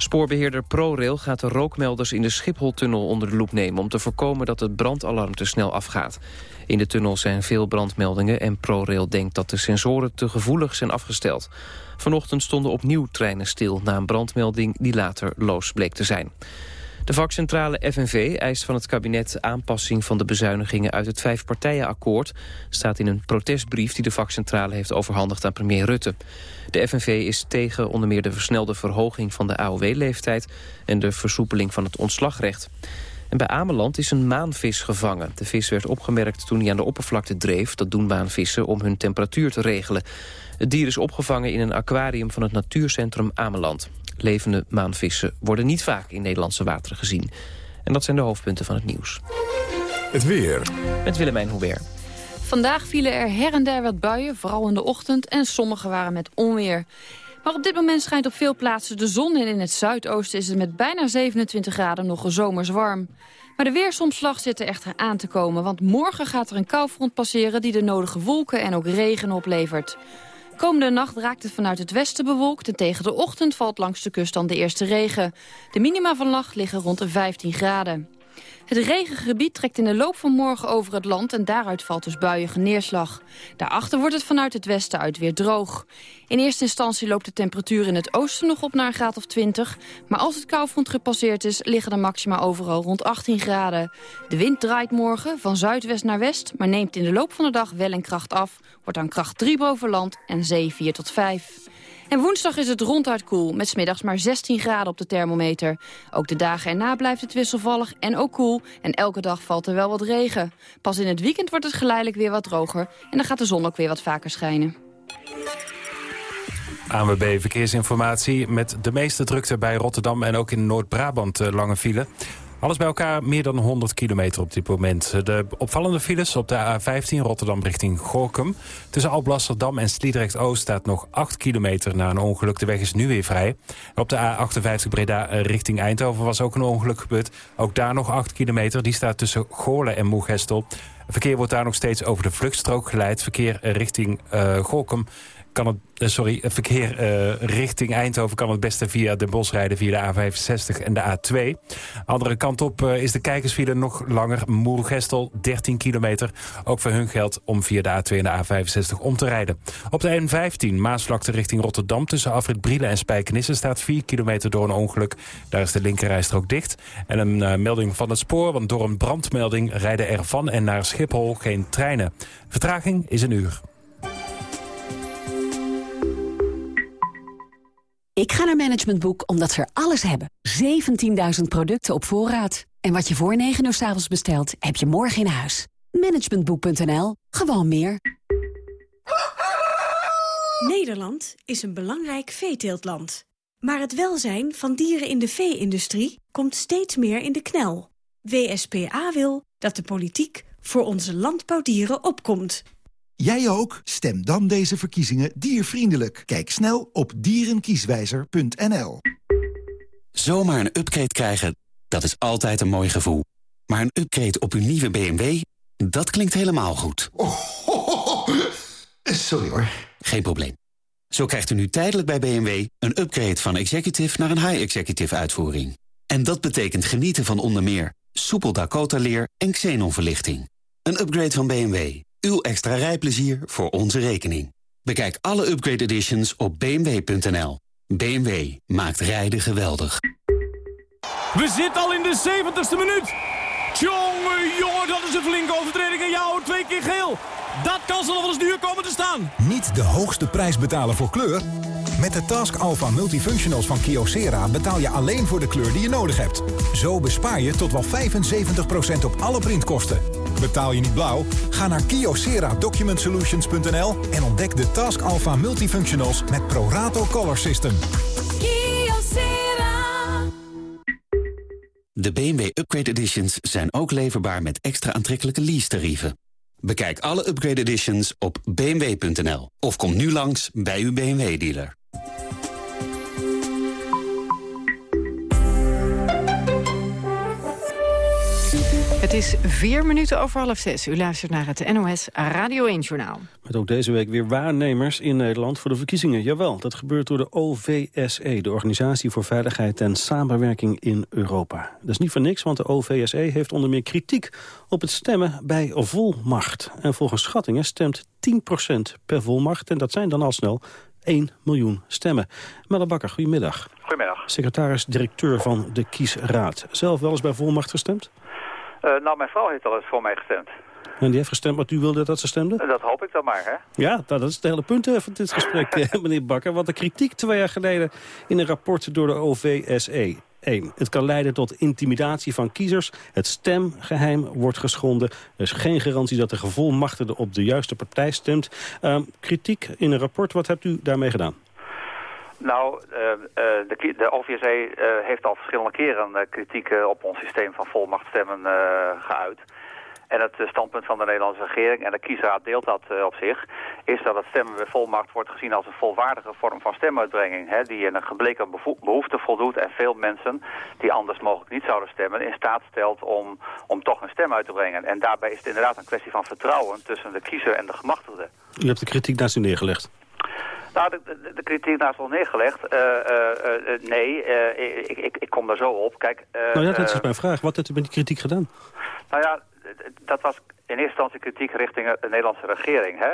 [SPEAKER 2] Spoorbeheerder ProRail gaat de rookmelders in de Schipholtunnel onder de loep nemen... om te voorkomen dat het brandalarm te snel afgaat. In de tunnel zijn veel brandmeldingen en ProRail denkt dat de sensoren te gevoelig zijn afgesteld. Vanochtend stonden opnieuw treinen stil na een brandmelding die later loos bleek te zijn. De vakcentrale FNV eist van het kabinet aanpassing van de bezuinigingen uit het vijfpartijenakkoord. Staat in een protestbrief die de vakcentrale heeft overhandigd aan premier Rutte. De FNV is tegen onder meer de versnelde verhoging van de AOW-leeftijd en de versoepeling van het ontslagrecht. En bij Ameland is een maanvis gevangen. De vis werd opgemerkt toen hij aan de oppervlakte dreef. Dat doen maanvissen om hun temperatuur te regelen. Het dier is opgevangen in een aquarium van het natuurcentrum Ameland. Levende maanvissen worden niet vaak in Nederlandse wateren gezien. En dat zijn de hoofdpunten van het nieuws.
[SPEAKER 11] Het weer.
[SPEAKER 2] Met Willemijn Hubert.
[SPEAKER 29] Vandaag vielen er her en der wat buien, vooral in de ochtend... en sommige waren met onweer. Maar op dit moment schijnt op veel plaatsen de zon... en in het zuidoosten is het met bijna 27 graden nog zomers warm. Maar de weersomslag zit er echter aan te komen... want morgen gaat er een koufront passeren... die de nodige wolken en ook regen oplevert. Komende nacht raakt het vanuit het westen bewolkt... en tegen de ochtend valt langs de kust dan de eerste regen. De minima van nacht liggen rond de 15 graden. Het regengebied trekt in de loop van morgen over het land... en daaruit valt dus buiige neerslag. Daarachter wordt het vanuit het westen uit weer droog. In eerste instantie loopt de temperatuur in het oosten nog op naar een graad of 20... maar als het koufront gepasseerd is, liggen de maxima overal rond 18 graden. De wind draait morgen van zuidwest naar west... maar neemt in de loop van de dag wel een kracht af. Wordt dan kracht 3 boven land en zee 4 tot 5. En woensdag is het ronduit koel, met smiddags maar 16 graden op de thermometer. Ook de dagen erna blijft het wisselvallig en ook koel. En elke dag valt er wel wat regen. Pas in het weekend wordt het geleidelijk weer wat droger. En dan gaat de zon ook weer wat vaker schijnen.
[SPEAKER 3] ANWB Verkeersinformatie met de meeste drukte bij Rotterdam... en ook in Noord-Brabant eh, lange file. Alles bij elkaar meer dan 100 kilometer op dit moment. De opvallende files op de A15 Rotterdam richting Gorkum. Tussen Alblasserdam en Sliedrecht-Oost staat nog 8 kilometer na een ongeluk. De weg is nu weer vrij. Op de A58 Breda richting Eindhoven was ook een ongeluk gebeurd. Ook daar nog 8 kilometer. Die staat tussen Goorlen en Moegestel. Verkeer wordt daar nog steeds over de vluchtstrook geleid. Verkeer richting uh, Gorkum kan het, uh, sorry, het verkeer uh, richting Eindhoven kan het beste via Den Bosch rijden via de A65 en de A2. Andere kant op uh, is de kijkersfile nog langer. Moergestel 13 kilometer. Ook voor hun geldt om via de A2 en de A65 om te rijden. Op de N15 Maasvlakte richting Rotterdam tussen Afrit Brielen en Spijkenisse staat 4 kilometer door een ongeluk. Daar is de linkerrijstrook dicht. En een melding van het spoor, want door een brandmelding rijden er van en naar Schiphol geen treinen. Vertraging is een uur.
[SPEAKER 10] Ik ga naar Management Boek omdat ze er alles hebben. 17.000 producten op voorraad. En wat je voor 9 uur s avonds bestelt, heb je morgen in huis. Managementboek.nl. Gewoon meer.
[SPEAKER 30] Nederland is een belangrijk veeteeltland. Maar het welzijn van dieren in de vee-industrie komt steeds meer in de knel. WSPA wil dat de politiek voor onze landbouwdieren opkomt.
[SPEAKER 6] Jij ook? Stem dan deze verkiezingen diervriendelijk. Kijk snel op dierenkieswijzer.nl.
[SPEAKER 9] Zomaar een upgrade krijgen, dat is altijd een mooi gevoel. Maar een upgrade op uw nieuwe BMW, dat klinkt helemaal goed.
[SPEAKER 6] Oh. Sorry hoor.
[SPEAKER 9] Geen probleem. Zo krijgt u nu tijdelijk bij BMW een upgrade van executive naar een high-executive uitvoering. En dat betekent genieten van onder meer soepel Dakota-leer en xenonverlichting. Een upgrade van BMW. Uw extra rijplezier voor onze rekening. Bekijk alle upgrade editions op bmw.nl. BMW maakt rijden geweldig.
[SPEAKER 31] We zitten al in de 70ste minuut. Tjonge, jongen, dat is een flinke overtreding. En jou twee keer geel. Dat kan ze nog wel eens duur komen te staan.
[SPEAKER 32] Niet de hoogste prijs betalen voor kleur? Met de Task Alpha Multifunctionals van Kyocera betaal je alleen voor de kleur die je nodig hebt. Zo bespaar je tot wel 75% op alle printkosten. Betaal je niet blauw? Ga naar kyocera-document-solutions.nl en ontdek de Task Alpha Multifunctionals met Prorato Color System.
[SPEAKER 9] Kyocera. De BMW Upgrade Editions zijn ook leverbaar met extra aantrekkelijke lease-tarieven. Bekijk alle upgrade editions op bmw.nl of kom nu langs bij uw BMW-dealer.
[SPEAKER 14] Het is vier minuten over half zes. U luistert naar het NOS Radio 1-journaal.
[SPEAKER 12] Met ook deze week weer waarnemers in Nederland voor de verkiezingen. Jawel, dat gebeurt door de OVSE, de Organisatie voor Veiligheid en Samenwerking in Europa. Dat is niet voor niks, want de OVSE heeft onder meer kritiek op het stemmen bij volmacht. En volgens schattingen stemt 10% per volmacht. En dat zijn dan al snel 1 miljoen stemmen. Melle Bakker, goedemiddag.
[SPEAKER 33] Goedemiddag.
[SPEAKER 12] Secretaris-directeur van de Kiesraad. Zelf wel eens bij volmacht gestemd?
[SPEAKER 33] Uh, nou, mijn vrouw heeft al eens voor mij gestemd.
[SPEAKER 12] En die heeft gestemd wat u wilde dat ze stemde?
[SPEAKER 33] Uh, dat hoop ik dan maar, hè?
[SPEAKER 12] Ja, dat is het hele punt van dit gesprek, meneer Bakker. Want de kritiek twee jaar geleden in een rapport door de OVSE. 1. Het kan leiden tot intimidatie van kiezers. Het stemgeheim wordt geschonden. Er is geen garantie dat de gevolmachtigde op de juiste partij stemt. Uh, kritiek in een rapport, wat hebt u daarmee gedaan?
[SPEAKER 33] Nou, uh, de, de OVSE uh, heeft al verschillende keren kritiek op ons systeem van volmachtstemmen geuit. En het standpunt van de Nederlandse regering, en de kiesraad deelt dat op zich, is dat het stemmen bij volmacht wordt gezien als een volwaardige vorm van stemuitbrenging. Hè, die een gebleken behoefte voldoet en veel mensen die anders mogelijk niet zouden stemmen in staat stelt om, om toch een stem uit te brengen. En daarbij is het inderdaad een kwestie van vertrouwen tussen de kiezer en de gemachtigde.
[SPEAKER 12] U hebt de kritiek naast u neergelegd.
[SPEAKER 33] Nou, de, de, de, kritiek naast ons neergelegd. Uh, uh, uh, nee, ik, ik, ik, kom daar zo op. Kijk,
[SPEAKER 12] nou ja, dat is mijn vraag. Wat hebt u met die kritiek gedaan?
[SPEAKER 33] Nou ja, dat was in eerste instantie kritiek richting de Nederlandse regering. Hè?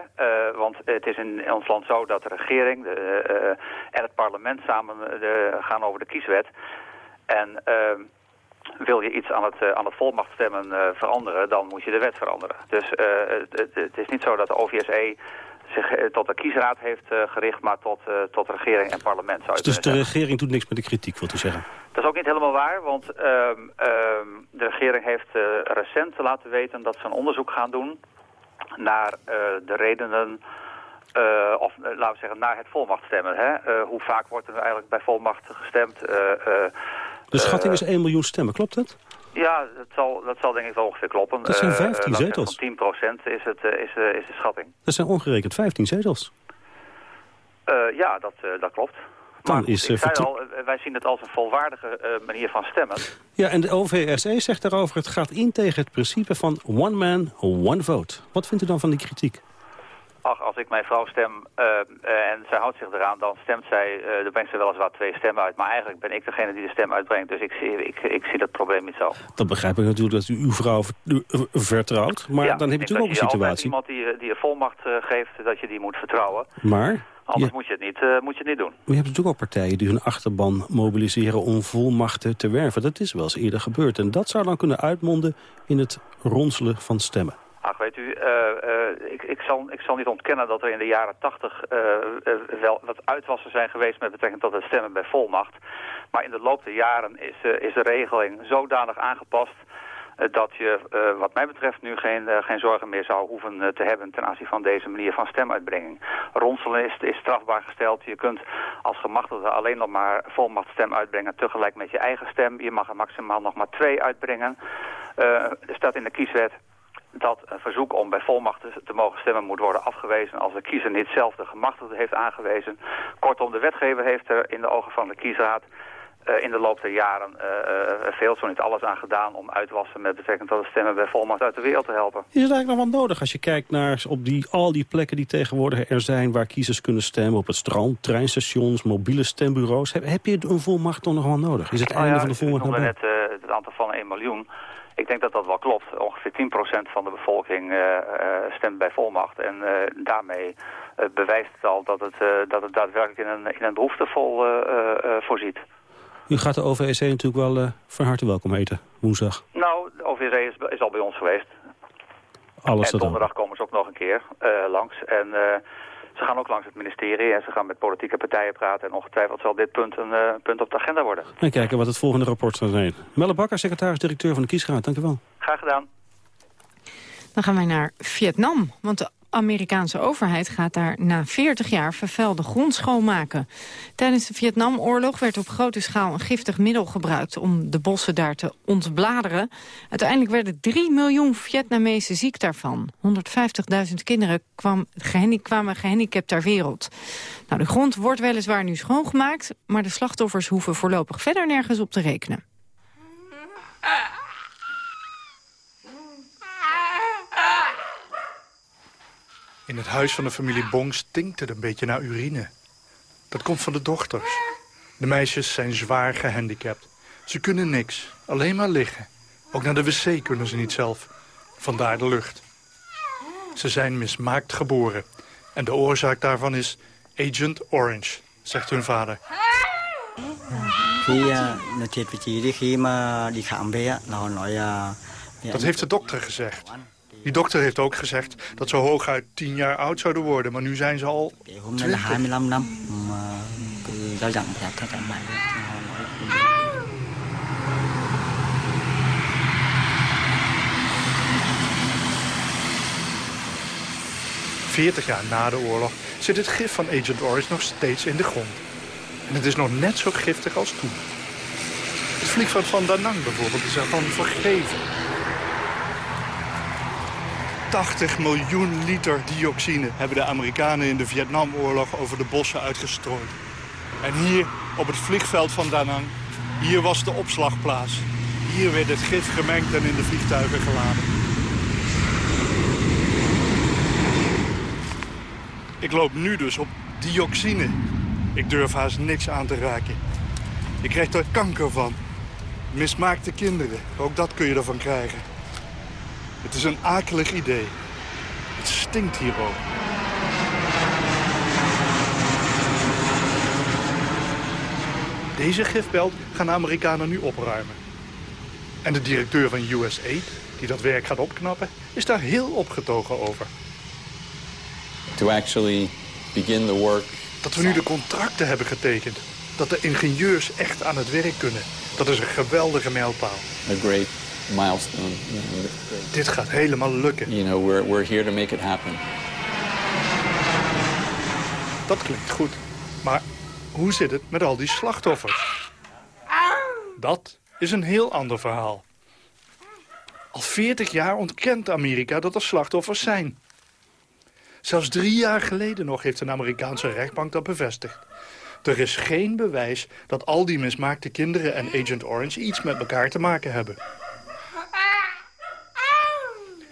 [SPEAKER 33] want het is in ons land zo dat de regering de, en het parlement samen gaan over de kieswet. En ehm, wil je iets aan het, aan het volmachtstemmen veranderen, dan moet je de wet veranderen. Dus het, het, is niet zo dat de OVSE zich eh, tot de kiesraad heeft uh, gericht, maar tot, uh, tot regering en parlement. Zou
[SPEAKER 12] dus de regering doet niks met de kritiek, wat u zeggen?
[SPEAKER 33] Dat is ook niet helemaal waar, want uh, de regering heeft recent laten weten dat ze een onderzoek gaan doen naar de redenen, of laten we zeggen, naar het volmachtstemmen. Hè? hoe vaak wordt er eigenlijk bij volmacht gestemd?
[SPEAKER 12] de schatting is 1 miljoen stemmen, klopt dat?
[SPEAKER 33] Ja, dat zal, dat zal denk ik wel ongeveer kloppen.
[SPEAKER 12] Dat zijn 15 uh, zetels.
[SPEAKER 33] 10 is, het, uh, is, uh, is de schatting.
[SPEAKER 12] Dat zijn ongerekend 15 zetels.
[SPEAKER 33] ja, dat, dat klopt.
[SPEAKER 12] Dan
[SPEAKER 33] maar
[SPEAKER 12] is,
[SPEAKER 33] ik zei al, wij zien het als een volwaardige manier van stemmen.
[SPEAKER 12] Ja, en de OVSE zegt daarover... het gaat in tegen het principe van one man, one vote. Wat vindt u dan van die kritiek?
[SPEAKER 33] Ach, als ik mijn vrouw stem uh, uh, en zij houdt zich eraan, dan stemt zij, uh, dan brengt ze weliswaar twee stemmen uit. Maar eigenlijk ben ik degene die de stem uitbrengt, dus ik zie, ik, ik zie dat probleem niet zo.
[SPEAKER 12] Dat begrijp ik natuurlijk dat u uw vrouw vertrouwt, maar
[SPEAKER 33] ja,
[SPEAKER 12] dan heb je natuurlijk ook een situatie.
[SPEAKER 33] iemand die, die een volmacht geeft, dat je die moet vertrouwen.
[SPEAKER 12] Maar...
[SPEAKER 33] Anders moet, je het niet, uh, moet je het niet doen.
[SPEAKER 12] Maar je hebt natuurlijk ook partijen die hun achterban mobiliseren om volmachten te werven. Dat is wel eens eerder gebeurd. En dat zou dan kunnen uitmonden in het ronselen van stemmen.
[SPEAKER 33] Ach, weet u, uh, uh, ik, ik, zal, ik zal niet ontkennen dat er in de jaren tachtig uh, wel wat uitwassen zijn geweest met betrekking tot het stemmen bij volmacht. Maar in de loop der jaren is, is de regeling zodanig aangepast dat je wat mij betreft nu geen, geen zorgen meer zou hoeven te hebben ten aanzien van deze manier van stemuitbrenging. Ronselen is, is strafbaar gesteld. Je kunt als gemachtigde alleen nog maar volmachtstem uitbrengen tegelijk met je eigen stem. Je mag er maximaal nog maar twee uitbrengen. er staat in de kieswet dat een verzoek om bij volmachten te mogen stemmen moet worden afgewezen als de kiezer niet zelf de gemachtigde heeft aangewezen. Kortom, de wetgever heeft er in de ogen van de kiesraad uh, in de loop der jaren uh, uh, veel, zo niet alles aan gedaan om uitwassen met betrekking tot het stemmen bij volmacht uit de wereld te helpen.
[SPEAKER 12] Is het eigenlijk nog wel nodig als je kijkt naar op die, al die plekken die tegenwoordig er zijn waar kiezers kunnen stemmen, op het strand, treinstations, mobiele stembureaus. Heb, heb je een volmacht toch nog wel nodig? Is het
[SPEAKER 33] nou
[SPEAKER 12] einde
[SPEAKER 33] ja,
[SPEAKER 12] van de volmacht
[SPEAKER 33] Ik
[SPEAKER 12] nabij?
[SPEAKER 33] net het aantal van 1 miljoen. Ik denk dat dat wel klopt. Ongeveer 10% van de bevolking uh, uh, stemt bij volmacht. En uh, daarmee bewijst het al dat het, dat het daadwerkelijk in een, in een behoefte vol voorziet.
[SPEAKER 12] U gaat de OVSE natuurlijk wel van harte welkom eten, woensdag.
[SPEAKER 33] Nou, de OVSE is, is al bij ons geweest.
[SPEAKER 12] Alles
[SPEAKER 33] en donderdag komen ze ook nog een keer langs. En ze gaan ook langs het ministerie en ze gaan met politieke partijen praten. En ongetwijfeld zal dit punt een uh, punt op de agenda worden.
[SPEAKER 12] En kijken wat het volgende rapport zal zijn. Melle Bakker, secretaris-directeur van de Kiesraad. Dank u wel.
[SPEAKER 33] Graag gedaan.
[SPEAKER 14] Dan gaan wij naar Vietnam. Want de Amerikaanse overheid gaat daar na 40 jaar vervuilde grond schoonmaken. Tijdens de Vietnamoorlog werd op grote schaal een giftig middel gebruikt... om de bossen daar te ontbladeren. Uiteindelijk werden 3 miljoen Vietnamezen ziek daarvan. 150.000 kinderen kwam, kwamen gehandicapt ter wereld. Nou, de grond wordt weliswaar nu schoongemaakt... maar de slachtoffers hoeven voorlopig verder nergens op te rekenen.
[SPEAKER 34] In het huis van de familie Bong stinkt het een beetje naar urine. Dat komt van de dochters. De meisjes zijn zwaar gehandicapt. Ze kunnen niks, alleen maar liggen. Ook naar de wc kunnen ze niet zelf. Vandaar de lucht. Ze zijn mismaakt geboren. En de oorzaak daarvan is Agent Orange, zegt hun vader. Dat heeft de dokter gezegd. Die dokter heeft ook gezegd dat ze hooguit tien jaar oud zouden worden. Maar nu zijn ze al 20. Veertig jaar na de oorlog zit het gif van Agent Orange nog steeds in de grond. En het is nog net zo giftig als toen. Het vliegveld van Da Nang bijvoorbeeld is ervan vergeven. 80 miljoen liter dioxine hebben de Amerikanen in de Vietnamoorlog over de bossen uitgestrooid. En hier op het vliegveld van Da Nang, hier was de opslagplaats. Hier werd het gif gemengd en in de vliegtuigen geladen. Ik loop nu dus op dioxine. Ik durf haast niks aan te raken. Je krijgt er kanker van. Mismaakte kinderen, ook dat kun je ervan krijgen. Het is een akelig idee. Het stinkt hier ook. Deze gifbelt gaan de Amerikanen nu opruimen. En de directeur van USAID, die dat werk gaat opknappen, is daar heel opgetogen over.
[SPEAKER 35] To actually begin the work.
[SPEAKER 34] Dat we nu de contracten hebben getekend. Dat de ingenieurs echt aan het werk kunnen. Dat is een geweldige mijlpaal.
[SPEAKER 35] A great milestone.
[SPEAKER 34] Dit gaat helemaal lukken.
[SPEAKER 35] You know, we're, we're here to make it happen.
[SPEAKER 34] Dat klinkt goed. Maar hoe zit het met al die slachtoffers? Dat is een heel ander verhaal. Al 40 jaar ontkent Amerika dat er slachtoffers zijn. Zelfs drie jaar geleden nog heeft een Amerikaanse rechtbank dat bevestigd. Er is geen bewijs dat al die mismaakte kinderen en Agent Orange iets met elkaar te maken hebben.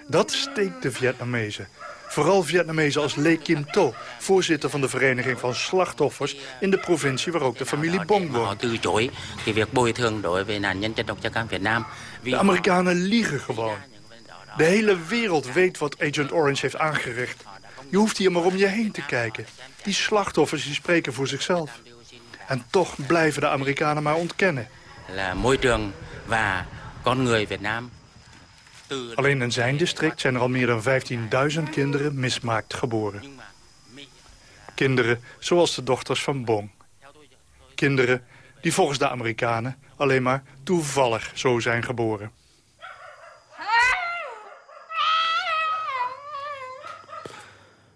[SPEAKER 34] Dat steekt de Vietnamezen. Vooral Vietnamezen als Le Kim To, voorzitter van de Vereniging van Slachtoffers in de provincie waar ook de familie Bong woont. De Amerikanen liegen gewoon. De hele wereld weet wat Agent Orange heeft aangericht. Je hoeft hier maar om je heen te kijken. Die slachtoffers die spreken voor zichzelf. En toch blijven de Amerikanen maar ontkennen. Alleen in zijn district zijn er al meer dan 15.000 kinderen mismaakt geboren. Kinderen zoals de dochters van Bong. Kinderen die volgens de Amerikanen alleen maar toevallig zo zijn geboren.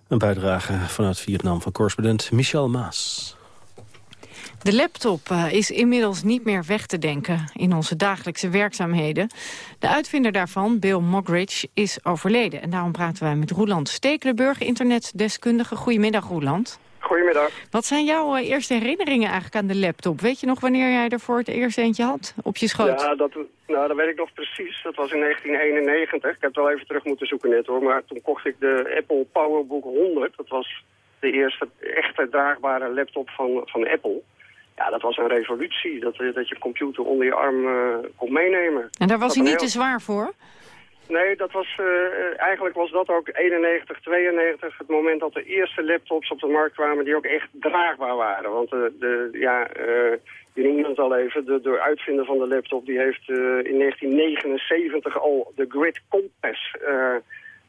[SPEAKER 12] Een bijdrage vanuit Vietnam van correspondent Michel Maas.
[SPEAKER 14] De laptop uh, is inmiddels niet meer weg te denken in onze dagelijkse werkzaamheden. De uitvinder daarvan, Bill Moggridge, is overleden. En daarom praten wij met Roeland Stekelenburg, internetdeskundige. Goedemiddag, Roeland.
[SPEAKER 36] Goedemiddag.
[SPEAKER 14] Wat zijn jouw uh, eerste herinneringen eigenlijk aan de laptop? Weet je nog wanneer jij er voor het eerst eentje had op je schoot?
[SPEAKER 36] Ja, dat, nou, dat weet ik nog precies. Dat was in 1991. Ik heb het wel even terug moeten zoeken net hoor. Maar toen kocht ik de Apple PowerBook 100. Dat was de eerste echte draagbare laptop van, van Apple. Ja, dat was een revolutie. Dat, dat je computer onder je arm uh, kon meenemen.
[SPEAKER 14] En daar was hij niet heel... te zwaar voor?
[SPEAKER 36] Nee, dat was, uh, eigenlijk was dat ook 91, 92, het moment dat de eerste laptops op de markt kwamen die ook echt draagbaar waren. Want de, ja, uh, je noemde het al even, de, de uitvinder van de laptop die heeft in 1979 al de Grid Compass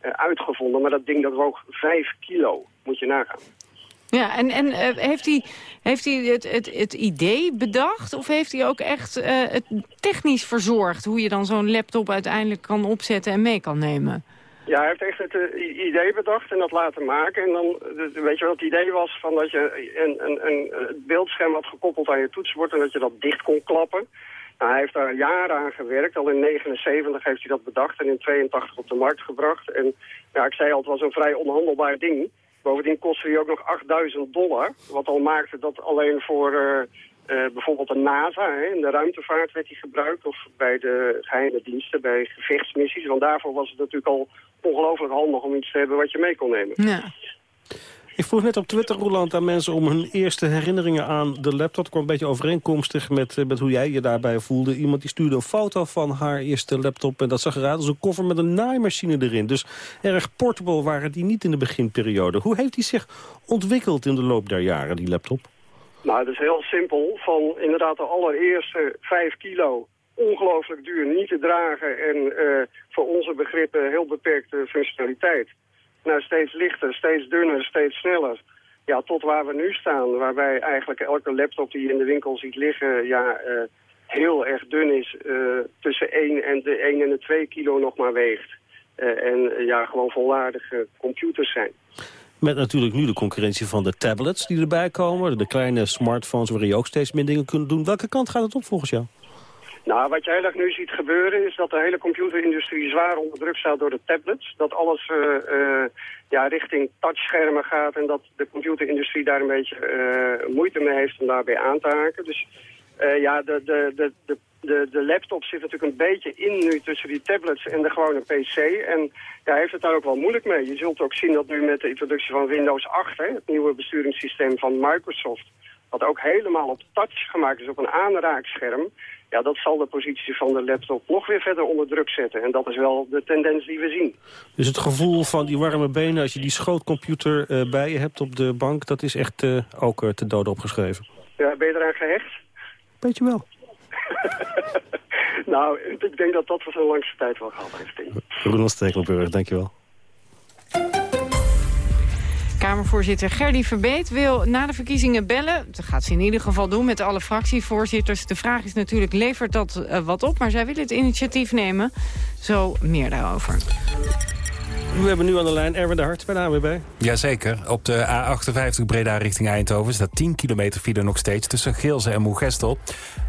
[SPEAKER 36] uitgevonden. Maar dat ding dat woog 5 kilo, moet je nagaan.
[SPEAKER 14] Ja, en, en uh, heeft hij, heeft hij het, het, het idee bedacht of heeft hij ook echt uh, het technisch verzorgd... hoe je dan zo'n laptop uiteindelijk kan opzetten en mee kan nemen?
[SPEAKER 36] Ja, hij heeft echt het uh, idee bedacht en dat laten maken. En dan, weet je wat het idee was? Van dat je een, een, een, beeldscherm had gekoppeld aan je toetsenbord en dat je dat dicht kon klappen. Nou, hij heeft daar jaren aan gewerkt. Al in 79 heeft hij dat bedacht en in 82 op de markt gebracht. En ja, ik zei al, het was een vrij onhandelbaar ding. Bovendien kostte hij ook nog 8000 dollar. Wat al maakte dat alleen voor uh, uh, bijvoorbeeld de NASA, hè, in de ruimtevaart werd hij gebruikt. Of bij de geheime diensten, bij gevechtsmissies. Want daarvoor was het natuurlijk al ongelooflijk handig om iets te hebben wat je mee kon nemen.
[SPEAKER 14] Ja.
[SPEAKER 12] Ik vroeg net op Twitter, Roland, aan mensen om hun eerste herinneringen aan de laptop. Het kwam een beetje overeenkomstig met, eh, met hoe jij je daarbij voelde. Iemand die stuurde een foto van haar eerste laptop en dat zag eruit als een koffer met een naaimachine erin. Dus erg portable waren die niet in de beginperiode. Hoe heeft die zich ontwikkeld in de loop der jaren, die laptop?
[SPEAKER 36] Nou, het is heel simpel. Van inderdaad de allereerste 5 kilo ongelooflijk duur, niet te dragen en uh, voor onze begrippen heel beperkte functionaliteit. Nou, steeds lichter, steeds dunner, steeds sneller. Ja, tot waar we nu staan, waarbij eigenlijk elke laptop die je in de winkel ziet liggen, ja, uh, heel erg dun is, uh, tussen 1 en de 1 en de 2 kilo nog maar weegt. en ja, gewoon volwaardige computers zijn.
[SPEAKER 12] Met natuurlijk nu de concurrentie van de tablets die erbij komen. De kleine smartphones waarin je ook steeds meer dingen kunt doen. Welke kant gaat het op volgens jou?
[SPEAKER 36] Nou, wat je heel erg nu ziet gebeuren is dat de hele computerindustrie zwaar onder druk staat door de tablets. Dat alles uh, uh, ja, richting touchschermen gaat en dat de computerindustrie daar een beetje uh, moeite mee heeft om daarbij aan te haken. Dus ja, de, de, de, de, de, de laptop zit natuurlijk een beetje in nu tussen die tablets en de gewone PC. En ja, heeft het daar ook wel moeilijk mee. Je zult ook zien dat nu met de introductie van Windows 8, hè, het nieuwe besturingssysteem van Microsoft, wat ook helemaal op touch gemaakt is, op een aanraakscherm, ja, dat zal de positie van de laptop nog weer verder onder druk zetten. En dat is wel de tendens die we zien.
[SPEAKER 12] Dus het gevoel van die warme benen als je die schootcomputer uh, bij je hebt op de bank... dat is echt uh, ook uh, te dood opgeschreven?
[SPEAKER 36] Ja, ben je eraan gehecht?
[SPEAKER 12] Beetje wel.
[SPEAKER 36] nou, ik denk dat dat voor zo'n langste tijd wel gehad heeft.
[SPEAKER 12] Roland Stekelenburg, dankjewel.
[SPEAKER 14] Kamervoorzitter Gerdy Verbeet wil na de verkiezingen bellen. Dat gaat ze in ieder geval doen met alle fractievoorzitters. De vraag is natuurlijk, levert dat uh, wat op? Maar zij wil het initiatief nemen. Zo meer daarover.
[SPEAKER 12] We hebben nu aan de lijn Erwin de Hart bij de AWB.
[SPEAKER 3] Jazeker. Op de A58 Breda richting Eindhoven staat 10 kilometer file nog steeds tussen Geelze en Moegestel.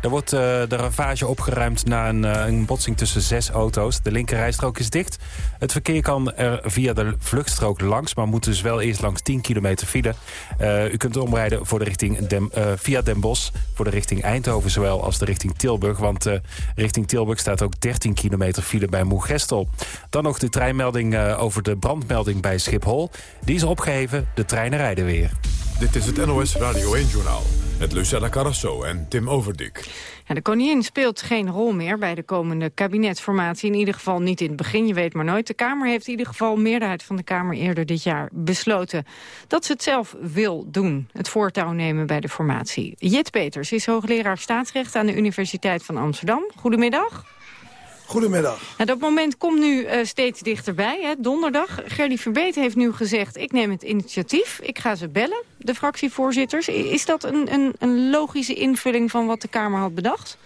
[SPEAKER 3] Er wordt uh, de ravage opgeruimd na een, uh, een, botsing tussen zes auto's. De linkerrijstrook is dicht. Het verkeer kan er via de vluchtstrook langs, maar moet dus wel eerst langs 10 kilometer file. Uh, u kunt omrijden voor de richting via Den Bosch, voor de richting Eindhoven zowel als de richting Tilburg. Want richting Tilburg staat ook 13 kilometer file bij Moegestel. Dan nog de treinmelding over over de brandmelding bij Schiphol. Die is opgeheven, de treinen rijden weer.
[SPEAKER 1] Dit is het NOS Radio 1-journaal met Lucella Carrasso en Tim Overdik.
[SPEAKER 14] Ja, de koningin speelt geen rol meer bij de komende kabinetsformatie. In ieder geval niet in het begin, je weet maar nooit. De Kamer heeft in ieder geval een meerderheid van de Kamer eerder dit jaar besloten... dat ze het zelf wil doen, het voortouw nemen bij de formatie. Jit Peters is hoogleraar staatsrecht aan de Universiteit van Amsterdam. Goedemiddag.
[SPEAKER 37] Goedemiddag.
[SPEAKER 14] Dat moment komt nu uh, steeds dichterbij. Hè? Donderdag, Gerdy Verbeet heeft nu gezegd... ik neem het initiatief, ik ga ze bellen, de fractievoorzitters. Is dat een, een, een logische invulling van wat de Kamer had bedacht?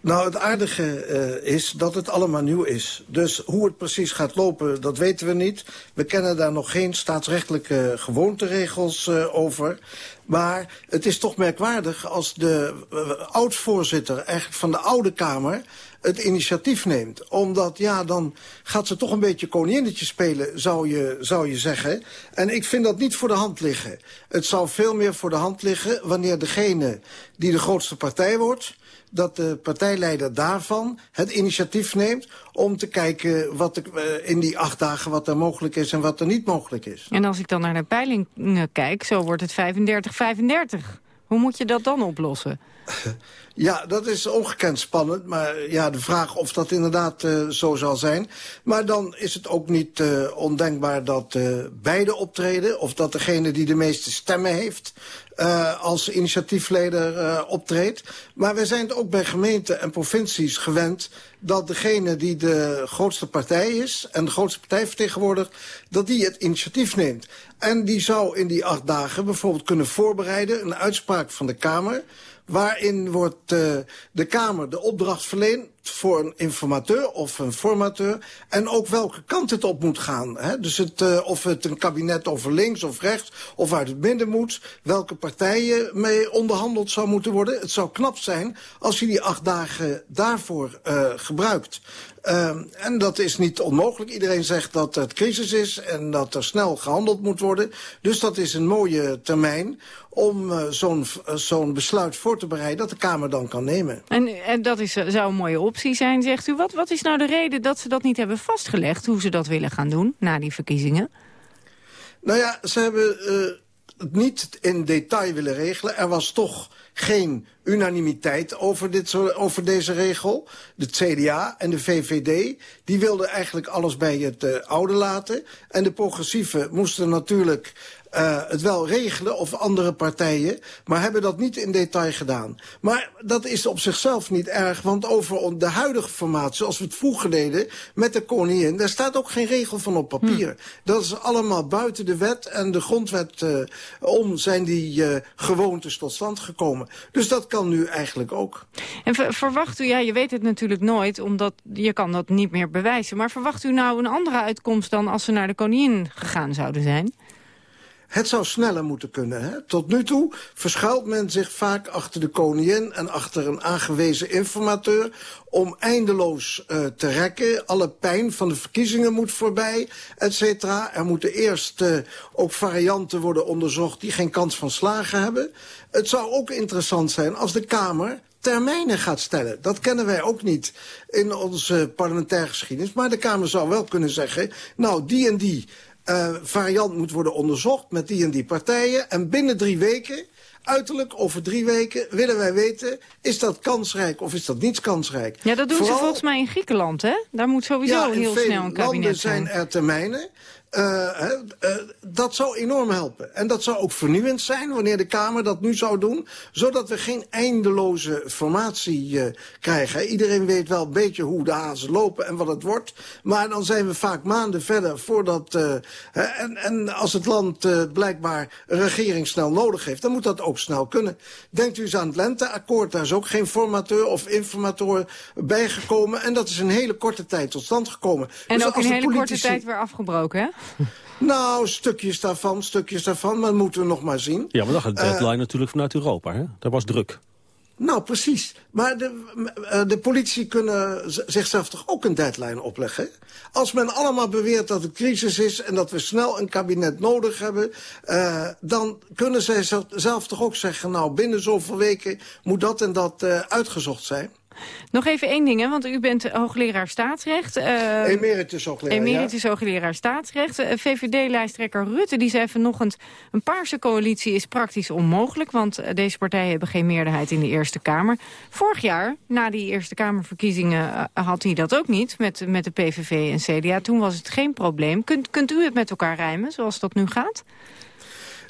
[SPEAKER 37] Nou, het aardige uh, is dat het allemaal nieuw is. Dus hoe het precies gaat lopen, dat weten we niet. We kennen daar nog geen staatsrechtelijke gewoonteregels uh, over. Maar het is toch merkwaardig als de uh, oud-voorzitter eigenlijk van de Oude Kamer het initiatief neemt. Omdat, ja, dan gaat ze toch een beetje koninginnetje spelen, zou je, zou je zeggen. En ik vind dat niet voor de hand liggen. Het zou veel meer voor de hand liggen wanneer degene die de grootste partij wordt dat de partijleider daarvan het initiatief neemt... om te kijken wat uh, in die acht dagen wat er mogelijk is en wat er niet mogelijk is.
[SPEAKER 14] En als ik dan naar de peilingen kijk, zo wordt het 35-35. Hoe moet je dat dan oplossen?
[SPEAKER 37] Ja, dat is ongekend spannend. Maar ja, de vraag of dat inderdaad uh, zo zal zijn. Maar dan is het ook niet uh, ondenkbaar dat uh, beide optreden... of dat degene die de meeste stemmen heeft... Als initiatiefleider optreedt. Maar we zijn het ook bij gemeenten en provincies gewend... dat degene die de grootste partij is en de grootste partij vertegenwoordigt... dat die het initiatief neemt. En die zou in die acht dagen bijvoorbeeld kunnen voorbereiden... een uitspraak van de Kamer waarin wordt uh, de Kamer de opdracht verleend voor een informateur of een formateur. En ook welke kant het op moet gaan. Hè? Dus het, uh, of het een kabinet over links of rechts of uit het midden moet. Welke partijen mee onderhandeld zou moeten worden. Het zou knap zijn als je die acht dagen daarvoor uh, gebruikt. Uh, en dat is niet onmogelijk. Iedereen zegt dat het crisis is en dat er snel gehandeld moet worden. Dus dat is een mooie termijn om uh, zo'n zo'n besluit voor te bereiden dat de Kamer dan kan nemen.
[SPEAKER 14] En, en dat is, zou een mooie optie zijn, zegt u. Wat, wat is nou de reden dat ze dat niet hebben vastgelegd, hoe ze dat willen gaan doen na die verkiezingen?
[SPEAKER 37] Nou ja, ze hebben uh, het niet in detail willen regelen. Er was toch geen unanimiteit over, dit over deze regel. De CDA en de VVD die wilden eigenlijk alles bij het uh, oude laten. En de progressieven moesten natuurlijk uh, het wel regelen of andere partijen, maar hebben dat niet in detail gedaan. Maar dat is op zichzelf niet erg, want over de huidige formatie, zoals we het vroeger deden met de koningin, daar staat ook geen regel van op papier. Hm. Dat is allemaal buiten de wet en de grondwet uh, om zijn die uh, gewoontes tot stand gekomen. Dus dat kan nu eigenlijk ook.
[SPEAKER 14] En ver verwacht u, ja, je weet het natuurlijk nooit, omdat je kan dat niet meer bewijzen, maar verwacht u nou een andere uitkomst dan als ze naar de koningin gegaan zouden zijn?
[SPEAKER 37] Het zou sneller moeten kunnen. Hè? Tot nu toe verschuilt men zich vaak achter de koningin... en achter een aangewezen informateur om eindeloos uh, te rekken. Alle pijn van de verkiezingen moet voorbij, et cetera. Er moeten eerst uh, ook varianten worden onderzocht... die geen kans van slagen hebben. Het zou ook interessant zijn als de Kamer termijnen gaat stellen. Dat kennen wij ook niet in onze parlementaire geschiedenis. Maar de Kamer zou wel kunnen zeggen... nou, die en die uh, variant moet worden onderzocht met die en die partijen. En binnen drie weken, uiterlijk over drie weken, willen wij weten... is dat kansrijk of is dat niet kansrijk?
[SPEAKER 14] Ja, dat doen Vooral... ze volgens mij in Griekenland, hè? Daar moet sowieso
[SPEAKER 37] ja,
[SPEAKER 14] heel snel een kabinet
[SPEAKER 37] zijn. landen zijn er termijnen. Uh, uh, dat zou enorm helpen. En dat zou ook vernieuwend zijn wanneer de Kamer dat nu zou doen. Zodat we geen eindeloze formatie uh, krijgen. Iedereen weet wel een beetje hoe de hazen lopen en wat het wordt. Maar dan zijn we vaak maanden verder voordat... en, en als het land blijkbaar een regering snel nodig heeft... dan moet dat ook snel kunnen. Denkt u eens aan het lenteakkoord. Daar is ook geen formateur of informator bijgekomen. En dat is een hele korte tijd tot stand gekomen.
[SPEAKER 14] En dus ook een hele politici... korte tijd weer afgebroken, hè?
[SPEAKER 37] Nou, stukjes daarvan, stukjes daarvan, maar dat moeten we nog maar zien.
[SPEAKER 12] Ja, maar dan gaat de deadline uh, natuurlijk vanuit Europa, hè? Dat was druk.
[SPEAKER 37] Nou, precies. Maar de, de politie kunnen zichzelf toch ook een deadline opleggen? Als men allemaal beweert dat het crisis is en dat we snel een kabinet nodig hebben... Uh, dan kunnen zij zelf toch ook zeggen... nou, binnen zoveel weken moet dat en dat uh, uitgezocht zijn.
[SPEAKER 14] Nog even één ding, hè, want u bent hoogleraar staatsrecht. Uh,
[SPEAKER 37] emeritus hoogleraar,
[SPEAKER 14] Emeritus ja. hoogleraar staatsrecht. Uh, VVD-lijsttrekker Rutte die zei vanochtend... een paarse coalitie is praktisch onmogelijk... want uh, deze partijen hebben geen meerderheid in de Eerste Kamer. Vorig jaar, na die Eerste Kamerverkiezingen... had hij dat ook niet met, met de PVV en CDA. Toen was het geen probleem. Kunt, kunt u het met elkaar rijmen, zoals dat nu gaat?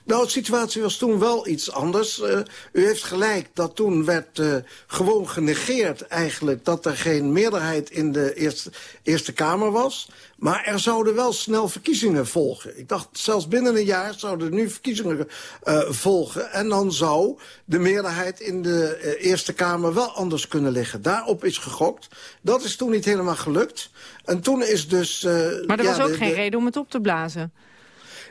[SPEAKER 37] Nou, de situatie was toen wel iets anders. Uh, u heeft gelijk dat toen werd uh, gewoon genegeerd eigenlijk... dat er geen meerderheid in de Eerste, eerste Kamer was. Maar er zouden wel snel verkiezingen volgen. Ik dacht, zelfs binnen een jaar zouden er nu verkiezingen uh, volgen. En dan zou de meerderheid in de uh, Eerste Kamer wel anders kunnen liggen. Daarop is gegokt. Dat is toen niet helemaal gelukt. En toen is dus... Uh,
[SPEAKER 14] maar er ja, was ook de, geen de... reden om het op te blazen.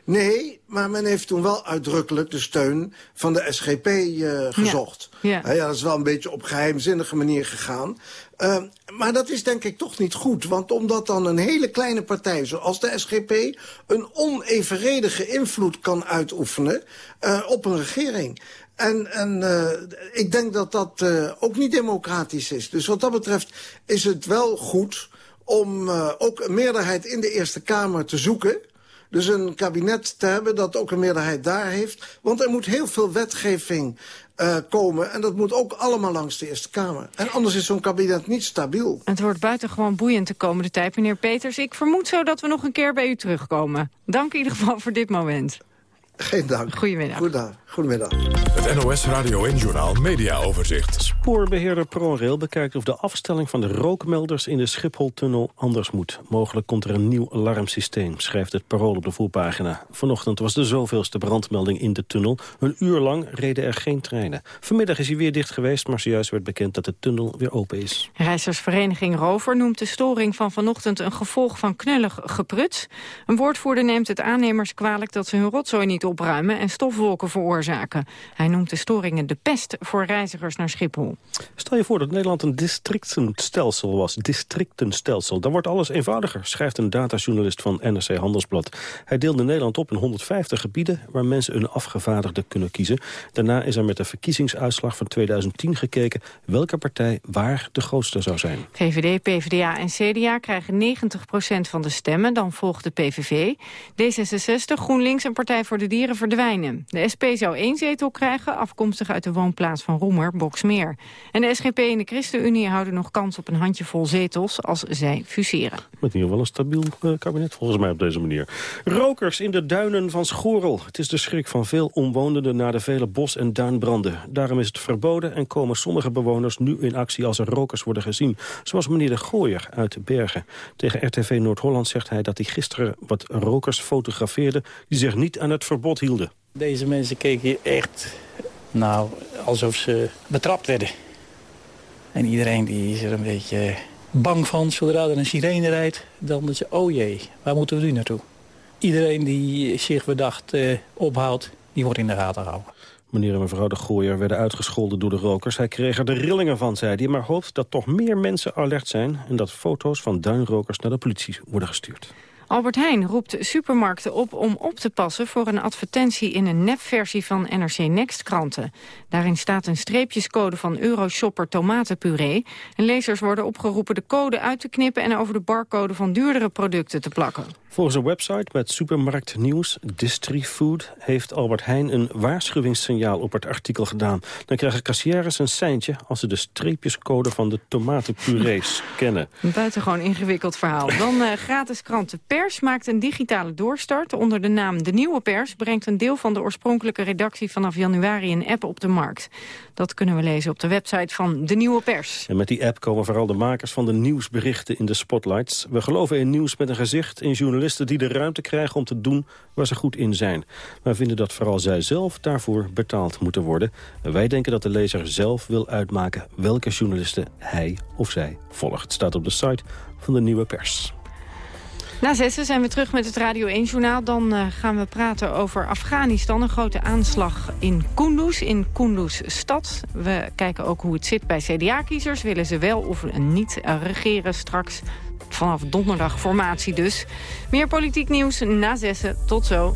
[SPEAKER 37] Nee, maar men heeft toen wel uitdrukkelijk de steun van de SGP uh, gezocht. Ja. Ja. ja, dat is wel een beetje op geheimzinnige manier gegaan. Uh, maar dat is denk ik toch niet goed. Want omdat dan een hele kleine partij zoals de SGP... een onevenredige invloed kan uitoefenen uh, op een regering. En, en uh, ik denk dat dat uh, ook niet democratisch is. Dus wat dat betreft is het wel goed om uh, ook een meerderheid in de Eerste Kamer te zoeken... Dus een kabinet te hebben dat ook een meerderheid daar heeft. Want er moet heel veel wetgeving uh, komen. En dat moet ook allemaal langs de Eerste Kamer. En anders is zo'n kabinet niet stabiel.
[SPEAKER 14] Het wordt buitengewoon boeiend de komende tijd, meneer Peters. Ik vermoed zo dat we nog een keer bij u terugkomen. Dank in ieder geval voor dit moment.
[SPEAKER 37] Geen dank.
[SPEAKER 14] Goedemiddag.
[SPEAKER 37] Goedendag. Goedemiddag.
[SPEAKER 1] Het NOS Radio en Journal Media Overzicht.
[SPEAKER 12] Spoorbeheerder ProRail bekijkt of de afstelling van de rookmelders in de Schipholtunnel anders moet. Mogelijk komt er een nieuw alarmsysteem, schrijft het Parool op de voorpagina. Vanochtend was de zoveelste brandmelding in de tunnel. Een uur lang reden er geen treinen. Vanmiddag is hij weer dicht geweest, maar zojuist werd bekend dat de tunnel weer open is.
[SPEAKER 14] Reizigersvereniging Rover noemt de storing van vanochtend een gevolg van knullig gepruts. Een woordvoerder neemt het aannemers kwalijk dat ze hun rotzooi niet opruimen en stofwolken veroorzaken. Hij noemt de storingen de pest voor reizigers naar Schiphol.
[SPEAKER 12] Stel je voor dat Nederland een districtenstelsel was. Districtenstelsel. Dan wordt alles eenvoudiger, schrijft een datajournalist van NRC Handelsblad. Hij deelde Nederland op in 150 gebieden waar mensen een afgevaardigde kunnen kiezen. Daarna is er met de verkiezingsuitslag van 2010 gekeken welke partij waar de grootste zou zijn.
[SPEAKER 14] VVD, PvdA en CDA krijgen 90% van de stemmen. Dan volgt de PVV. D66, GroenLinks en Partij voor de Dieren verdwijnen. De SP zou één zetel krijgen, afkomstig uit de woonplaats van Roemer, Boksmeer. En de SGP en de ChristenUnie houden nog kans op een handjevol zetels als zij fuseren.
[SPEAKER 12] Met in ieder geval een stabiel uh, kabinet volgens mij op deze manier. Rokers in de duinen van Schorel. Het is de schrik van veel omwonenden na de vele bos- en duinbranden. Daarom is het verboden en komen sommige bewoners nu in actie als er rokers worden gezien. Zoals meneer De Gooier uit Bergen. Tegen RTV Noord-Holland zegt hij dat hij gisteren wat rokers fotografeerde... die zich niet aan het verbod hielden.
[SPEAKER 38] Deze mensen keken hier echt nou, alsof ze betrapt werden. En iedereen die is er een beetje bang van. Zodra er een sirene rijdt, dan is je, oh jee, waar moeten we nu naartoe? Iedereen die zich verdacht uh, ophoudt, die wordt in de gaten gehouden.
[SPEAKER 12] Meneer en mevrouw de Gooier werden uitgescholden door de rokers. Hij kreeg er de rillingen van, zei hij, maar hoopt dat toch meer mensen alert zijn... en dat foto's van duinrokers naar de politie worden gestuurd.
[SPEAKER 14] Albert Heijn roept supermarkten op om op te passen voor een advertentie in een nepversie van NRC Next kranten. Daarin staat een streepjescode van Euroshopper tomatenpuree. En lezers worden opgeroepen de code uit te knippen en over de barcode van duurdere producten te plakken.
[SPEAKER 12] Volgens een website met supermarktnieuws, Distrifood, heeft Albert Heijn een waarschuwingssignaal op het artikel gedaan. Dan krijgen kassières een seintje als ze de streepjescode van de tomatenpuree scannen.
[SPEAKER 14] Een buitengewoon ingewikkeld verhaal. Dan uh, gratis kranten. Pers maakt een digitale doorstart. Onder de naam De Nieuwe Pers brengt een deel van de oorspronkelijke redactie vanaf januari een app op de markt. Dat kunnen we lezen op de website van De Nieuwe Pers.
[SPEAKER 12] En met die app komen vooral de makers van de nieuwsberichten in de spotlights. We geloven in nieuws met een gezicht, in journalisten die de ruimte krijgen om te doen waar ze goed in zijn. Wij vinden dat vooral zij zelf daarvoor betaald moeten worden. En wij denken dat de lezer zelf wil uitmaken welke journalisten hij of zij volgt. Het staat op de site van De Nieuwe Pers.
[SPEAKER 14] Na zessen zijn we terug met het Radio 1-journaal. Dan uh, gaan we praten over Afghanistan. Een grote aanslag in Kunduz, in Kunduz-stad. We kijken ook hoe het zit bij CDA-kiezers. Willen ze wel of niet regeren straks? Vanaf donderdag formatie dus. Meer politiek nieuws na zessen. Tot zo.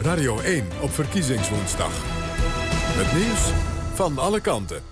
[SPEAKER 1] Radio 1 op verkiezingswoensdag. Het nieuws van alle kanten.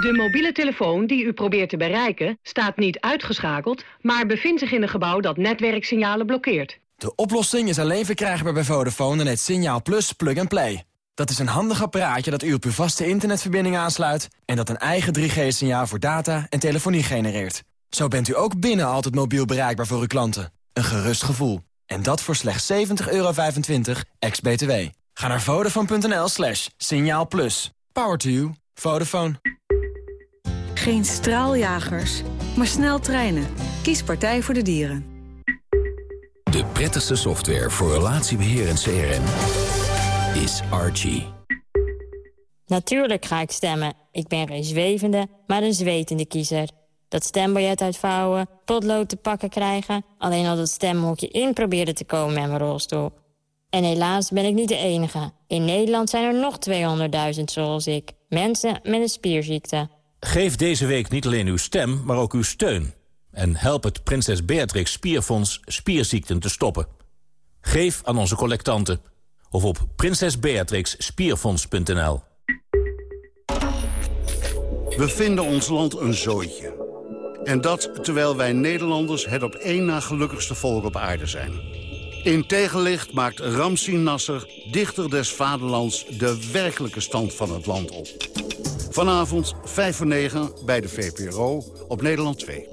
[SPEAKER 39] De mobiele telefoon die u probeert te bereiken staat niet uitgeschakeld... maar bevindt zich in een gebouw dat netwerksignalen blokkeert.
[SPEAKER 40] De oplossing is alleen verkrijgbaar bij Vodafone en het Signaal Plus Plug and Play. Dat is een handig apparaatje dat u op uw vaste internetverbinding aansluit... en dat een eigen 3G-signaal voor data en telefonie genereert. Zo bent u ook binnen altijd mobiel bereikbaar voor uw klanten. Een gerust gevoel. En dat voor slechts 70,25 euro ex-BTW. Ga naar vodafone.nl slash signaal plus. Power to you. Vodafone.
[SPEAKER 41] Geen straaljagers, maar snel treinen. Kies Partij voor de Dieren.
[SPEAKER 42] De prettigste software voor relatiebeheer en CRM is Archie.
[SPEAKER 43] Natuurlijk ga ik stemmen. Ik ben geen zwevende, maar een zwetende kiezer. Dat stembiljet uitvouwen, potlood te pakken krijgen... alleen al dat stemhokje in probeerde te komen met mijn rolstoel. En helaas ben ik niet de enige. In Nederland zijn er nog 200.000 zoals ik. Mensen met een spierziekte.
[SPEAKER 44] Geef deze week niet alleen uw stem, maar ook uw steun.
[SPEAKER 9] En help het Prinses Beatrix Spierfonds spierziekten te stoppen. Geef aan onze collectanten of op prinsesbeatrixspierfonds.nl.
[SPEAKER 45] We vinden ons land een zooitje. En dat terwijl wij Nederlanders het op één na gelukkigste volk op aarde zijn. In tegenlicht maakt Ramsi Nasser, dichter des vaderlands... de werkelijke stand van het land op. Vanavond 5 voor 9 bij de VPRO op Nederland 2.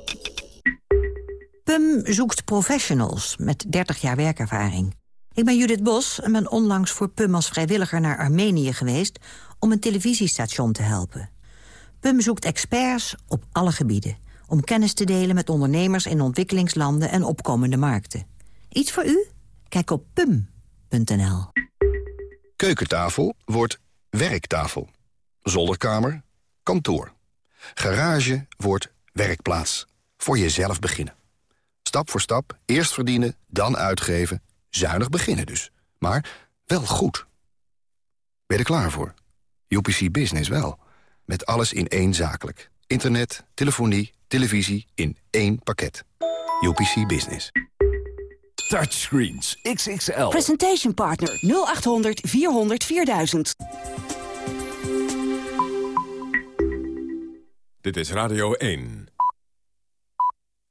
[SPEAKER 46] PUM zoekt professionals met 30 jaar werkervaring. Ik ben Judith Bos en ben onlangs voor PUM als vrijwilliger naar Armenië geweest... om een televisiestation te helpen. PUM zoekt experts op alle gebieden... om kennis te delen met ondernemers in ontwikkelingslanden en opkomende markten. Iets voor u? Kijk op pum.nl.
[SPEAKER 6] Keukentafel wordt werktafel. Zolderkamer, kantoor. Garage wordt werkplaats. Voor jezelf beginnen. Stap voor stap, eerst verdienen, dan uitgeven. Zuinig beginnen dus. Maar wel goed. Ben je er klaar voor? UPC Business wel. Met alles in één zakelijk. Internet, telefonie, televisie in één pakket. UPC Business.
[SPEAKER 47] Touchscreens XXL.
[SPEAKER 10] Presentation Partner 0800 400 4000.
[SPEAKER 11] Dit is Radio 1.